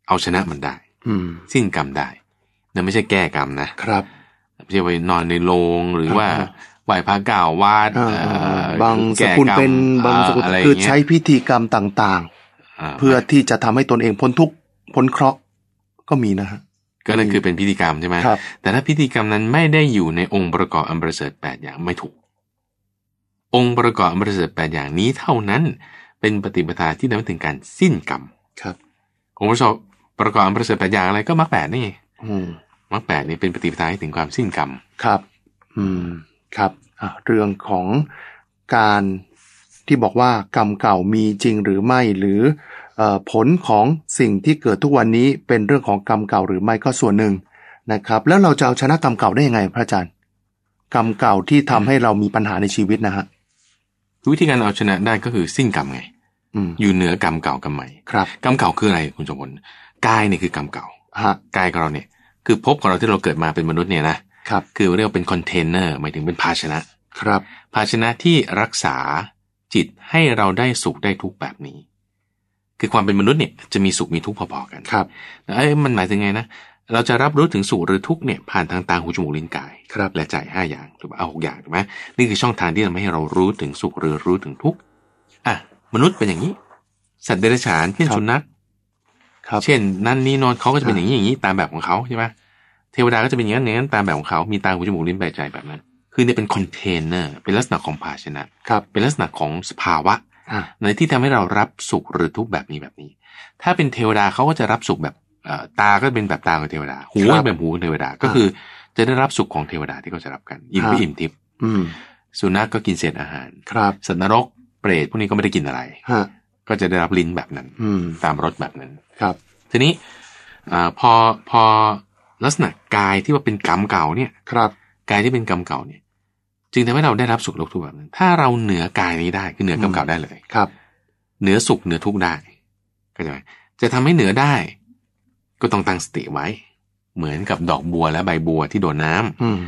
B: เอาชนะมันได้
A: อืม
B: สิ้นกรรมได้นั่นไม่ใช่แก้กรรมนะครับไม่ใช่ไปนอนในโรงหรือว่า
A: อ่า
B: ไหว้พระเก่าวาด
A: อ่า
B: เอ่อบา
A: งส
B: แก้
A: กุล
B: รรม
A: เป็นบางสกุล
B: อะไร
A: คือ
B: อย่างเงี้ย
A: ใช้พิธีกรรมต่างาๆเพื่อที่จะทำให้ตนเองพ้นทุกข์พ้นเคราะห์ก็มีนะฮะ
B: ก็นั่นคือเป็นพิธีกรรมใช่ไหม
A: ครับ
B: แต่ถ้าพิธีกรรมนั้นไม่ได้อยู่ในองค์ประกอบอันประเสริฐแปดอย่างไม่ถูก องค์ประกอบอันประเสริฐแปดอย่างนี้เท่านั้น เป็นปฏิปทาที่นำไปถึงการสิ้นกรรม
A: ครับ
B: องค์ประกอบประกอบอันประเสริฐแปดอย่างอะไรก็มรรคแปดนี่ไง
A: อืม
B: มรรคแปดนี่เป็นปฏิปทาให้ถึงความสิ้นกรรม
A: ครับ อืมครับอะเรื่องของการที่บอกว่ากรรมเก่ามีจริงหรือไม่หรือเออผลของสิ่งที่เกิดทุกวันนี้เป็นเรื่องของกรรมเก่าหรือไม่ก็ส่วนหนึ่งนะครับ แล้วเราจะเอาชนะกรรมเก่าได้ยังไง พระอาจารย์ กรรมเก่าที่ทำให้เรามีปัญหาในชีวิตนะฮะ
B: วิธีการเอาชนะได้ก็คือสิ้นกรรมไง
A: อืม
B: อยู่เหนือกรรมเก่ากรรมใหม่
A: ครับ
B: กรรมเก่าคืออะไรคุณสมพลกายเนี่ยคือกรรมเก่า
A: ฮะ
B: กายของเราเนี่ย คือภพของเราที่เราเกิดมาเป็นมนุษย์เนี่ยนะครับคือเรียกว่าเป็นคอนเทนเนอร์หมายถึงเป็นภาชนะ
A: ครับ
B: ภาชนะที่รักษาจิตให้เราได้สุขได้ทุกข์แบบนี้ คือความเป็นมนุษย์เนี่ยจะมีสุขมีทุกข์พอๆกัน
A: ครับ
B: เอ้ยมันหมายถึงไงนะ เราจะรับรู้ถึงสุขหรือทุกข์เนี่ยผ่านทางตาหูจมูกลิ้นกาย
A: ครับ
B: และใจห้าอย่างถูกไหมเอาหกอย่างถูกไหมนี่คือช่องทางที่ทำให้เรารู้ถึงสุขหรือรู้ถึงทุกข์อะมนุษย์เป็นอย่างนี้ สัตว์เดรัจฉานเช่น
A: ครับ
B: สุนัข
A: ครับ
B: เช่น นั่นนี่นอนเขาก็จะเป็นอ
A: อ่า
B: ย่างนี้อย่างนี้ตามแบบของเขาใช่ไหมเทวดาก็จะเป็นอย่างนั้นอย่างนั้นตามแบบของเขา มีตาหูจมูกลิ้นกายใจแบบนั้น คือเนี่ยเป็นคอนเทนเนอร์เป็นลักษณะของภาชนะ
A: ครับ
B: เป็นลักษณะของสภาวะ
A: อะ
B: ในที่ทำให้เรารับสุขหรือทุกข์แบบนี้แบบนี้ ถ้าเป็นเทวดาเขาก็จะรับสุขแบบเอ่อ ตาก็เป็นแบบตาของเทวดา หูก็เป็นหูของเทวดา ก็คือ จะได้รับสุขของเทวดาที่เขาจะรับกัน อิ่มก็อิ่มทิพย์
A: อืม
B: สุนัขก็กินเศษอาหาร
A: ครับ
B: สัตว์นรกเปรตพวกนี้ก็ไม่ได้กินอะไร
A: ฮะ
B: ก็จะได้รับลิ้นแบบนั้น
A: อืม
B: ตามรสแบบนั้น
A: ครับ
B: ทีนี้อาพอพอลักษณะกายที่ว่าเป็นกรรมเก่าเนี่ย
A: ครับ
B: กายที่เป็นกรรมเก่าเนี่ย จึงทำให้เราได้รับสุขและทุกข์แบบนั้น ถ้าเราเหนือกายนี้ได้คือเหนือกรรมเก่าได้เลย
A: ครับ
B: เหนือสุขเหนือทุกข์ได้เข้าใจไหมจะทำให้เหนือได้ ก็ต้องตั้งสติไว้ เหมือนกับดอกบัวและใบบัวที่โดนน้ำ
A: อืม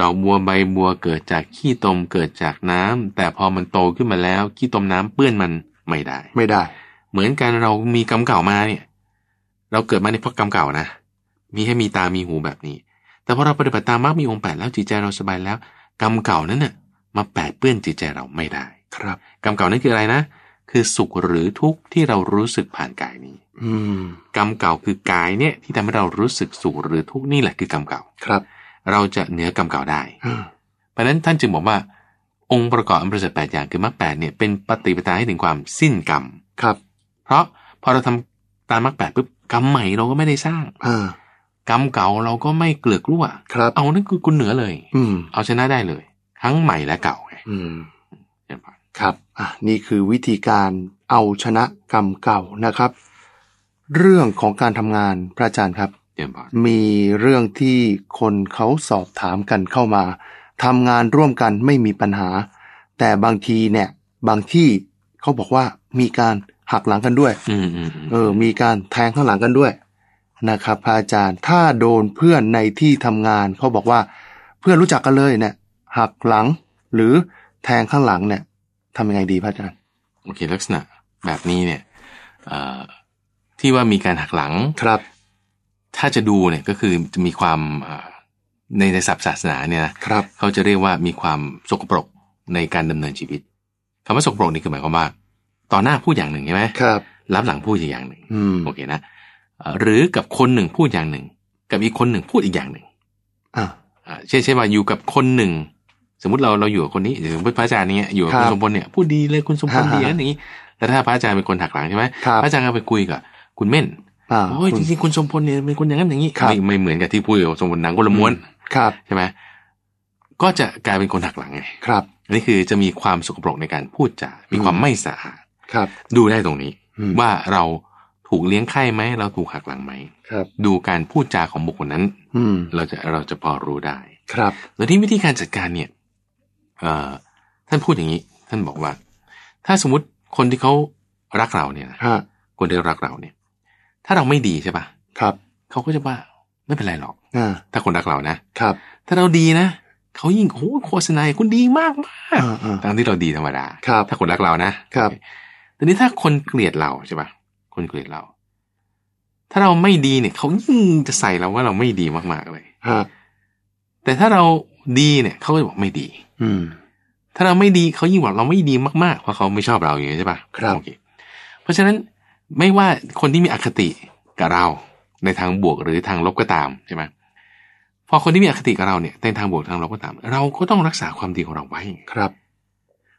B: ดอกบัวใบบัวเกิดจากขี้ตมเกิดจากน้ำแต่พอมันโตขึ้นมาแล้ว ขี้ตมน้ำเปื้อนมันไม่ได้
A: ไม่ได้
B: เหมือนกันเรามีกรรมเก่ามาเนี่ย เราเกิดมาในเพราะกรรมเก่านะมีให้มีตามีหูแบบนี้ แต่พอเราปฏิบัติตามมรรคมีองค์แปดแล้วจิตใจเราสบายแล้ว กรรมเก่านั้นน่ะมาแปดเปื้อนจิตใจเราไม่ได้
A: ครับ
B: กรรมเก่านั้นคืออะไรนะ คือสุขหรือทุกข์ที่เรารู้สึกผ่านกายนี้
A: อืม
B: กรรมเก่าคือกายเนี่ยที่ทำให้เรารู้สึกสุขหรือทุกข์นี่แหละคือกรรมเก่า
A: ครับ
B: เราจะเหนือกรรมเก่าได้
A: อืม
B: เพราะฉะนั้นท่านจึงบอกว่า องค์ประกอบอันประเสริฐแปดอย่างคือมรรคแปดเนี่ยเป็นปฏิปทาให้ถึงความสิ้นกรรม
A: ครับ
B: เพราะพอเราทำตามมรรคแปดปุ๊บกรรมใหม่เราก็ไม่ได้สร้าง
A: อ่า
B: กรรมเก่าเราก็ไม่เกลือกรั่ว
A: ครับ
B: เอานั่นคือคุณเหนือเลย
A: อืม
B: เอาชนะได้เลย ทั้งใหม่และเก่าไง
A: อืม
B: เห็นปะ
A: ครับอะ นี่คือวิธีการเอาชนะกรรมเก่านะครับ เรื่องของการทำงานพระอาจารย์ครับ
B: เห็นปะ
A: มีเรื่องที่คนเขาสอบถามกันเข้ามาทำงานร่วมกันไม่มีปัญหา แต่บางทีเนี่ย บางที่เขาบอกว่ามีการหักหลังกันด้วย
B: อืมอืมอืม
A: เออ มีการแทงข้างหลังกันด้วยนะครับพระอาจารย์ถ้าโดนเพื่อนในที่ทำงานเขาบอกว่า เพื่อนรู้จักกันเลยเนี่ยหักหลัง หรือแทงข้างหลังเนี่ย ทำยังไงดีพระอาจารย์
B: โอเค ลักษณะแบบนี้เนี่ยเอ่อที่ว่ามีการหักหลัง
A: ครับ
B: ถ้าจะดูเนี่ยก็คือจะมีความเอ่อในในศัพท์ศาสนาเนี่ยนะครับเขาจะเรียกว่ามีความสกปรกในการดำเนินชีวิตคำว่าสกปรกนี่คือหมายความว่าต่อหน้าพูดอย่างหนึ่งใช่ไหม
A: ครับ
B: รับหลังพูดอีกอย่างหนึ่ง
A: อืม
B: โอเคนะเอ่อหรือกับคนหนึ่งพูดอย่างหนึ่ง กับอีกคนหนึ่งพูดอีกอย่างหนึ่ง
A: อ่า
B: อ่าเช่นเช่นว่าอยู่กับคนหนึ่ง สมมติเราเราอยู่กับคนนี้หรือสมมติพระอาจารย์เนี่ยอยู่กับ
A: ครั
B: คุณ
A: บ
B: สมพลเนี่ยพูดดีเลยคุณสมพล
A: ฮะ
B: ดี
A: ฮะ
B: อย่างนี้แต่ถ้าพระอาจารย์เป็นคนหักหลังใช่ไหม
A: ครับ
B: พระอาจารย์ก็ไปคุยกับคุณเม่น
A: อ่า
B: โอ้ย
A: คุ
B: จ
A: ณ
B: ริงๆคุณสมพลเนี่ยเป็นคนอย่างนั้นอย่างนี้
A: ครับ
B: ไม่ไม่เหมือนกับที่พูดกับสมพลหนังคนละม้วน
A: ครับ
B: ใช่ไหมก็จะกลายเป็นคนหักหลังไง
A: ครับ
B: อันนี้คือจะมีความสกปรกในการพูดจา มีความ
A: อืม
B: ไม่สะอาด
A: ครับ
B: ดูได้ตรงนี้
A: อืม
B: ว่าเราถูกเลี้ยงไข้ไหม เราถูกหักหลังไหม
A: ครับ
B: ดูการพูดจาของบุคคลนั้น
A: อืม
B: เราจะเราจะพอรู้ได้
A: ครับ
B: แล้วที่วิธีการจัดการเนี่ยเอ่อ ท่านพูดอย่างนี้ ท่านบอกว่า ถ้าสมมติคนที่เขารักเราเนี่ยนะ
A: ฮะ
B: คนที่รักเราเนี่ย ถ้าเราไม่ดีใช่ปะ
A: ครับ
B: เขาก็จะว่าไม่เป็นไรหรอก
A: อ่า
B: ถ้าคนรักเรานะ
A: ครับ
B: ถ้าเราดีนะเขายิ่งโอ้โหโฆษณาคุณดีมากมาก
A: อ่าอ่า
B: ตามที่เราดีธรรมดา
A: ครับ
B: ถ้าคนรักเรานะครับแต่นี้ถ้าคนเกลียดเราใช่ปะคนเกลียดเรา ถ้าเราไม่ดีเนี่ยเขายิ่งจะใส่เราว่าเราไม่ดีมากๆเลย
A: ฮะ
B: แต่ถ้าเราดีเนี่ยเขาก็จะบอกไม่ดี
A: อืม
B: ถ้าเราไม่ดีเขายิ่งบอกเราไม่ดีมากๆเพราะเขาไม่ชอบเราอย่างนี้ใช่ปะ
A: ครับ
B: โอเคเพราะฉะนั้นไม่ว่าคนที่มีอคติกับเราในทางบวกหรือทางลบก็ตามใช่ไหมพอคนที่มีอคติกับเราเนี่ยในทางบวกทางลบก็ตาม เราก็ต้องรักษาความดีของเราไว้
A: ครับ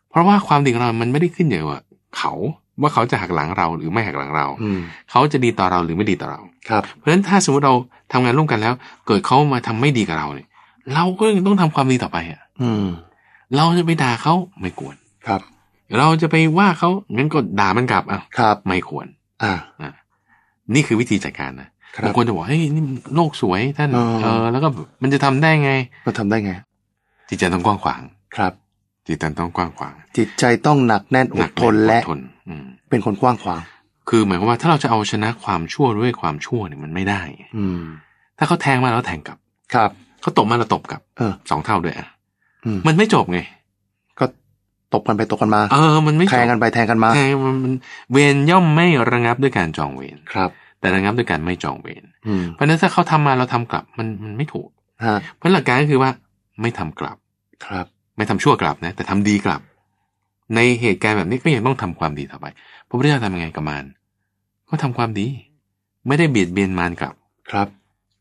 B: เพราะว่าความดีของเรา มันไม่ได้ขึ้นอยู่กับเขาว่าเขาจะหักหลังเราหรือไม่หักหลังเรา
A: อืม
B: เขาจะดีต่อเราหรือไม่ดีต่อเรา
A: ครับ
B: เพราะฉะนั้นถ้าสมมติเราทำงานร่วมกันแล้ว เกิดเขามาทำไม่ดีกับเราเนี่ย เราก็ยังต้องทำความดีต่อไปอะ
A: อืม
B: เราจะไปด่าเขาไม่ควร
A: ครับ
B: เราจะไปว่าเขางั้นก็ด่ามันกลับอะ
A: ครับ
B: ไม่ควร
A: อ่า
B: อะนี่คือวิธีจัดการนะครับบางคนจะบอกเฮ้ยนี่โลกสวยท่าน
A: อ๋อ
B: เออแล้วก็มันจะทำได้ไง
A: เราทำได้ไง
B: จิตใจต้องกว้างขวาง
A: ครับ
B: จิตใจต้องกว้างขวาง
A: จิตใจต้องหนักแน่นอ
B: หนั
A: ด
B: ก
A: ทนและ
B: อดทนอืม
A: เป็นคนกว้างขวาง
B: คือหมายความว่าถ้าเราจะเอาชนะความชั่วด้วยความชั่วเนี่ยมันไม่ได้
A: อืม
B: ถ้าเขาแทงมาเราแทงกลับ
A: ครับ
B: เขาตบมาเราตบกลับ
A: เออ
B: สองเท่าด้วยอะ
A: อื ม
B: มันไม่จบไง
A: ก็ตบกันไปตบกันมา
B: เออ มันไม่จบ
A: แทงกันไปแทงกันมา
B: แทงมันมันเวรย่อมไม่ระงับด้วยการจองเวร
A: ครับ
B: แต่ระงับด้วยการไม่จองเวร
A: อืม
B: เพราะฉะนั้นถ้าเขาทำมาเราทำกลับมันมันไม่ถูก
A: ฮะ
B: เพราะหลักการก็คือว่าไม่ทำกลับ
A: ครับ
B: ไม่ทำชั่วกลับนะ แต่ทำดีกลับ ในเหตุการณ์แบบนี้ก็ยังต้องทำความดีต่อไปพระพุทธเจ้าทำยังไงกับมารก็ทำความดี ไม่ได้เบียดเบียนมารกลับ
A: ครับ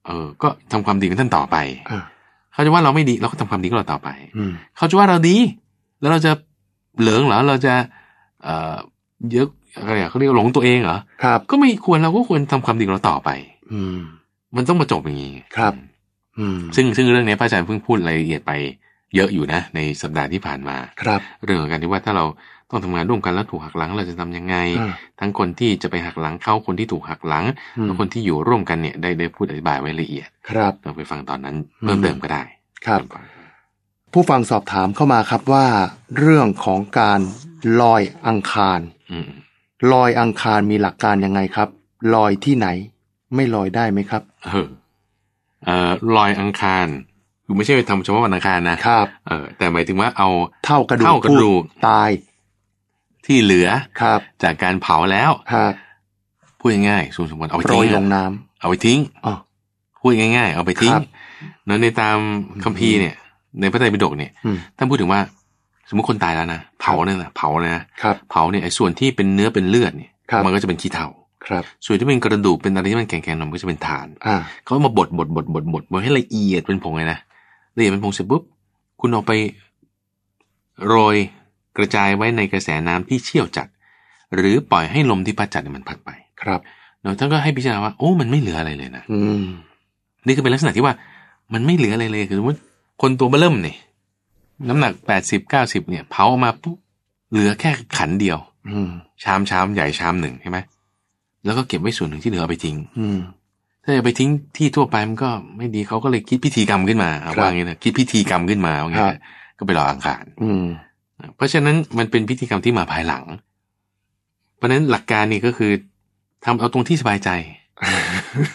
B: เออ ก็ทำความดีกับท่านต่อไป
A: อ่า
B: เขาจะว่าเราไม่ดีเราก็ทำความดีกับเราต่อไป
A: อืม
B: เขาจะว่าเราดี แล้วเราจะเหลิงเหรอเราจะ เอ่อเยอะอะไรอะเขาเรียกว่าหลงตัวเองเหรอ
A: ครับ
B: ก็ไม่ควรเราก็ควรทำความดีของเราต่อไป
A: อืม
B: มันต้องมาจบอย่างนี้
A: ครับ อืม
B: ซึ่งซึ่งเรื่องนี้พระอาจารย์เพิ่งพูดรายละเอียดไปเยอะอยู่นะ ในสัปดาห์ที่ผ่านมา
A: ครับ
B: เรื่องของการที่ว่าถ้าเรา ต้องทำงานร่วมกันแล้วถูกหักหลังเราจะทำยังไง
A: อ่า
B: ทั้งคนที่จะไปหักหลังเขาคนที่ถูกหักหลัง
A: อืม
B: แล้วคนที่อยู่ร่วมกันเนี่ยได้ได้พูดอธิบายไว้ละเอียด
A: ครับ
B: ลองไปฟังตอนนั้นเพิ่มเติมก็ได้
A: ครับ ผู้ฟังสอบถามเข้ามาครับว่า เรื่องของการลอยอังคาร
B: อืม
A: ลอยอังคารมีหลักการยังไงครับ ลอยที่ไหน ไม่ลอยได้ไหมครับ
B: เออเอ่อลอยอังคารคือไม่ใช่ไปทำเฉพาะวันอังคารนะครับ เออแต่หมายถึงว่าเอา
A: เท่ากระดูก
B: เท่ากระดูก
A: ผู้ตาย
B: ที่เหลือ
A: ครับ
B: จากการเผาแล้ว
A: ฮะ
B: พูดง่ายๆสูงสมบัติเอาไป
A: โปร
B: ทิ้ง
A: ยลง
B: อะ
A: น้ำ
B: เอาไปทิ้ง
A: อ๋อ
B: พูดง่าย ๆ เอาไปทิ้ง
A: ครับ
B: เนั้นในตามคัมภีร์เนี่ย ในพระไตรปิฎกเนี่ย
A: อืม
B: ท่านพูดถึงว่า สมมติคนตายแล้วนะเผาเนี่ยนะเผาเลยนะครับเผาเนี่ยไอ้ส่วนที่เป็นเนื้อเป็นเลือดเนี่ย
A: ครับ
B: มันก็จะเป็นขี้เถ้า
A: ครับ
B: ส่วนที่เป็นกระดูกเป็นอะไรที่มันแข็งๆหน่อยมันก็จะเป็นฐาน
A: อ่า
B: เขามาบดบดบดบดบดบดให้ละเอียดเป็นผงเลยนะละเอียดเป็นผงเสร็จปุ๊บคุณเอาไปโรย กระจายไว้ในกระแสน้ำที่เชี่ยวจัด หรือปล่อยให้ลมที่พัดจัดเนี่ยมันพัดไป
A: ครับ
B: แล้วท่านก็ให้พิจารณาว่าโอ้มันไม่เหลืออะไรเลยนะ
A: อืม
B: นี่คือเป็นลักษณะที่ว่า มันไม่เหลืออะไรเลยคือสมมติคนตัวเบอเริ่มเนี่ยน้ำหนักแปดสิบเก้าสิบเนี่ยเผาออกมาปุ๊บเหลือแค่ขันเดียว
A: อืม
B: ชามชามใหญ่ชามหนึ่งใช่ไหมแล้วก็เก็บไว้ส่วนหนึ่งที่เหลือเอาไปทิ้ง
A: อืม
B: ถ้าจะไปทิ้งที่ทั่วไปมันก็ไม่ดีเขาก็เลยคิดพิธีกรรมขึ้นมาเอา
A: ครับ
B: ว่าอย่างนี้นะคิดพิธีกรรมขึ้นมาเอาอย่าง
A: ครั
B: นี้
A: บ
B: ก็ไปรออังคาร
A: อืม
B: เพราะฉะนั้นมันเป็นพิธีกรรมที่มาภายหลัง เพราะฉะนั้นหลักการนี่ก็คือทำเอาตรงที่สบายใจ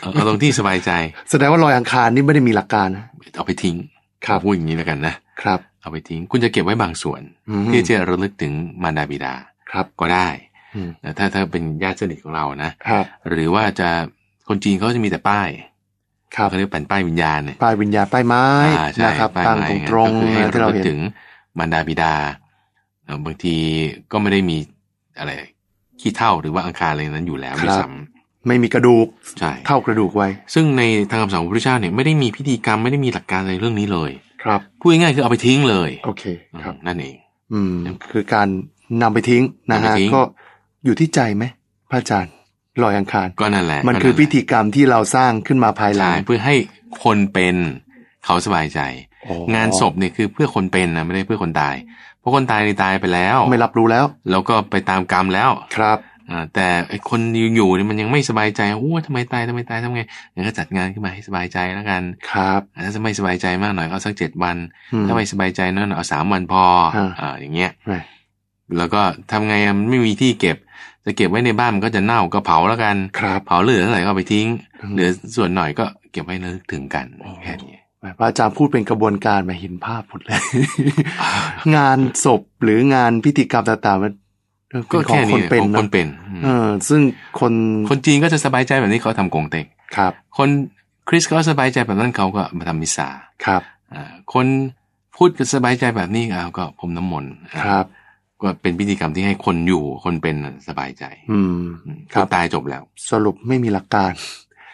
B: เอาเอาตรงที่สบายใจ
A: แสดงว่าลอยอังคารนี่ไม่ได้มีหลักการนะ
B: เอาไปทิ้ง
A: ครับ
B: พูดอย่างนี้แล้วกันนะ
A: ครับ
B: เอาไปทิ้งคุณจะเก็บไว้บางส่วน
A: อืม
B: ที่จะระลึกถึงมารดาบิดา
A: ครับ
B: ก็ได้
A: อืม
B: แต่ถ้าถ้าเป็นญาติสนิทของเรานะ
A: ครับ
B: หรือว่าจะคนจีนเขาจะมีแต่ป้าย
A: ครับ
B: เขาเรียกแผ่นป้ายวิญญาณเนี่ย
A: ป้ายวิญญาณป้ายไม้
B: อ่าใช่
A: นะครับ
B: ป้าย
A: ตั้ง
B: ไม้
A: ตรง
B: ก็
A: ๆ
B: คือให้
A: นะที่
B: เรา
A: เรา
B: ลึก
A: เห็น
B: ถึงมารดาบิดาเอ่อ บางทีก็ไม่ได้มีอะไรขี้เท่าหรือว่าอังคารอะไรนั้นอยู่แล้วด้วยซ้
A: ไม่มีกระดูกำ
B: ใช่
A: เท่ากระดูกไว้
B: ซึ่งในทางคำสอนของพระพุทธเจ้าเนี่ยไม่ได้มีพิธีกรรมไม่ได้มีหลักการอะไรเรื่องนี้เลย
A: ครับ
B: พูดง่ายๆคือเอาไปทิ้งเลย
A: โอเคครับ
B: นั่นเอง
A: อืม คือการนำไปทิ้งนะ
B: นำไป
A: ฮะ
B: ทิ้ง
A: ก็อยู่ที่ใจไหมพระอาจารย์ลอยอังคาร
B: ก็นั่นแหละ
A: มัน
B: ก็
A: คือ
B: แหละ
A: พิธีกรรมที่เราสร้างขึ้นมาภายหลั
B: ใช่
A: ง
B: เพื่อให้คนเป็นเขาสบายใจ
A: โอ้
B: งานศพเนี่ยคือเพื่อคนเป็นนะไม่ได้เพื่อคนตาย เพราะคนตายนี่ตายไปแล้ว
A: ไม่รับรู้แล้ว
B: แล้วก็ไปตามกรรมแล้ว
A: ครับ
B: อ่าแต่ไอคนอยู่ๆเนี่ยมันยังไม่สบายใจโอ้ทำไมตายทำไมตายทำไงงั้นก็จัดงานขึ้นมาให้สบายใจแล้วกัน
A: ครับ
B: ถ้าจะไม่สบายใจมากหน่อยก็เอาสักเจ็ดวัน
A: อืม
B: ถ้าไม่สบายใจน้อยหน่อยเอาสามวันพอ
A: อ่า
B: อ่าอย่างเงี้ย
A: right
B: แล้วก็ทำไงอะมันไม่มีที่เก็บ จะเก็บไว้ในบ้านมันก็จะเน่าก็เผาแล้วกัน
A: ครับ
B: เผาเหลือเท่าไหร่ก็เอาไปทิ้ง
A: อืม
B: เหลือส่วนหน่อยก็เก็บไว้ระลึกถึงกันแค่นี้
A: พระอาจารย์พูดเป็นกระบวนการมาเห็นภาพหมดเลย งานศพหรืองานพิธีกรรมต่างๆมันเออ
B: ก็
A: เป็นขอ
B: แค่
A: งค
B: นี้
A: นเป็น
B: ของคน
A: เนาะ
B: เป็นอืม
A: เออ ซึ่งคน
B: คนจีนก็จะสบายใจแบบนี้เขาทำกงเต็ก
A: ครับ
B: คนคริสต์ก็สบายใจแบบนั้นเขาก็มาทำมิสซา
A: ครับ
B: อ่าคนพูดก็สบายใจแบบนี้อ้าวก็พรมน้ำมนต์
A: ครับ
B: ก็เป็นพิธีกรรมที่ให้คนอยู่คนเป็นสบายใจ
A: อืม
B: อืม
A: ครั
B: ค
A: บ
B: นตายจบแล้ว
A: สรุปไม่มีหลักการ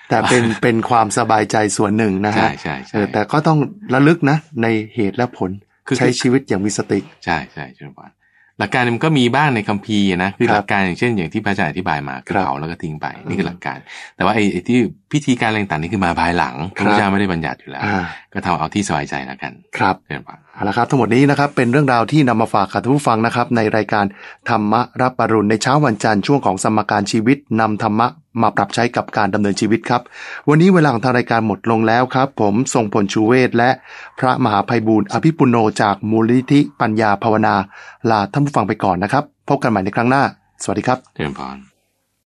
A: แต่เป็นเป็นความสบายใจส่วนหนึ่งนะ
B: ใช่
A: ฮะ
B: ใช่
A: เอ
B: ใช่
A: อแต่ก็ต้องระลึกนะ ในเหตุและผล
B: คือ
A: ใช้ชีวิตอย่างมีสติ
B: ใช่ใช่ใช่ปานหลักการมันก็มีบ้างในคัมภีร์นะคือ
A: ครับ
B: หลักการอย่างเช่นอย่างที่พระอาจารย์อธิบายมาคือ
A: ครับ
B: เผาแล้วก็ทิ้งไปนี่คือหลักการ แต่ว่าไอ้ไอ้ที่พิธีการอะไรต่างๆนี่คือมาภายหลังพ
A: ครั
B: ระ
A: บ
B: พุทธเจ้าไม่ได้บัญญัติอยู่แล้ว
A: อ่า
B: ก็ทำเอาที่สบายใจแล้วกัน
A: ครับ
B: เรียนปาน
A: เอาละครับทั้งหมดนี้นะครับเป็นเรื่องราวที่นำมาฝากกับท่านผู้ฟังนะครับ ในรายการธรรมรับปรุณในเช้าวันจันทร์ช่วงของสมการชีวิตนำธรรมะ มาปรับใช้กับการดำเนินชีวิตครับ วันนี้เวลาของทางรายการหมดลงแล้วครับ ผมทรงผลชูเวศและพระมหาภัยบูร์อภิปุโนจากมูลนิธิปัญญาภาวนา ลาท่านผู้ฟังไปก่อนนะครับ พบกันใหม่ในครั้งหน้า สวัสดีครับ
B: เรียนพาน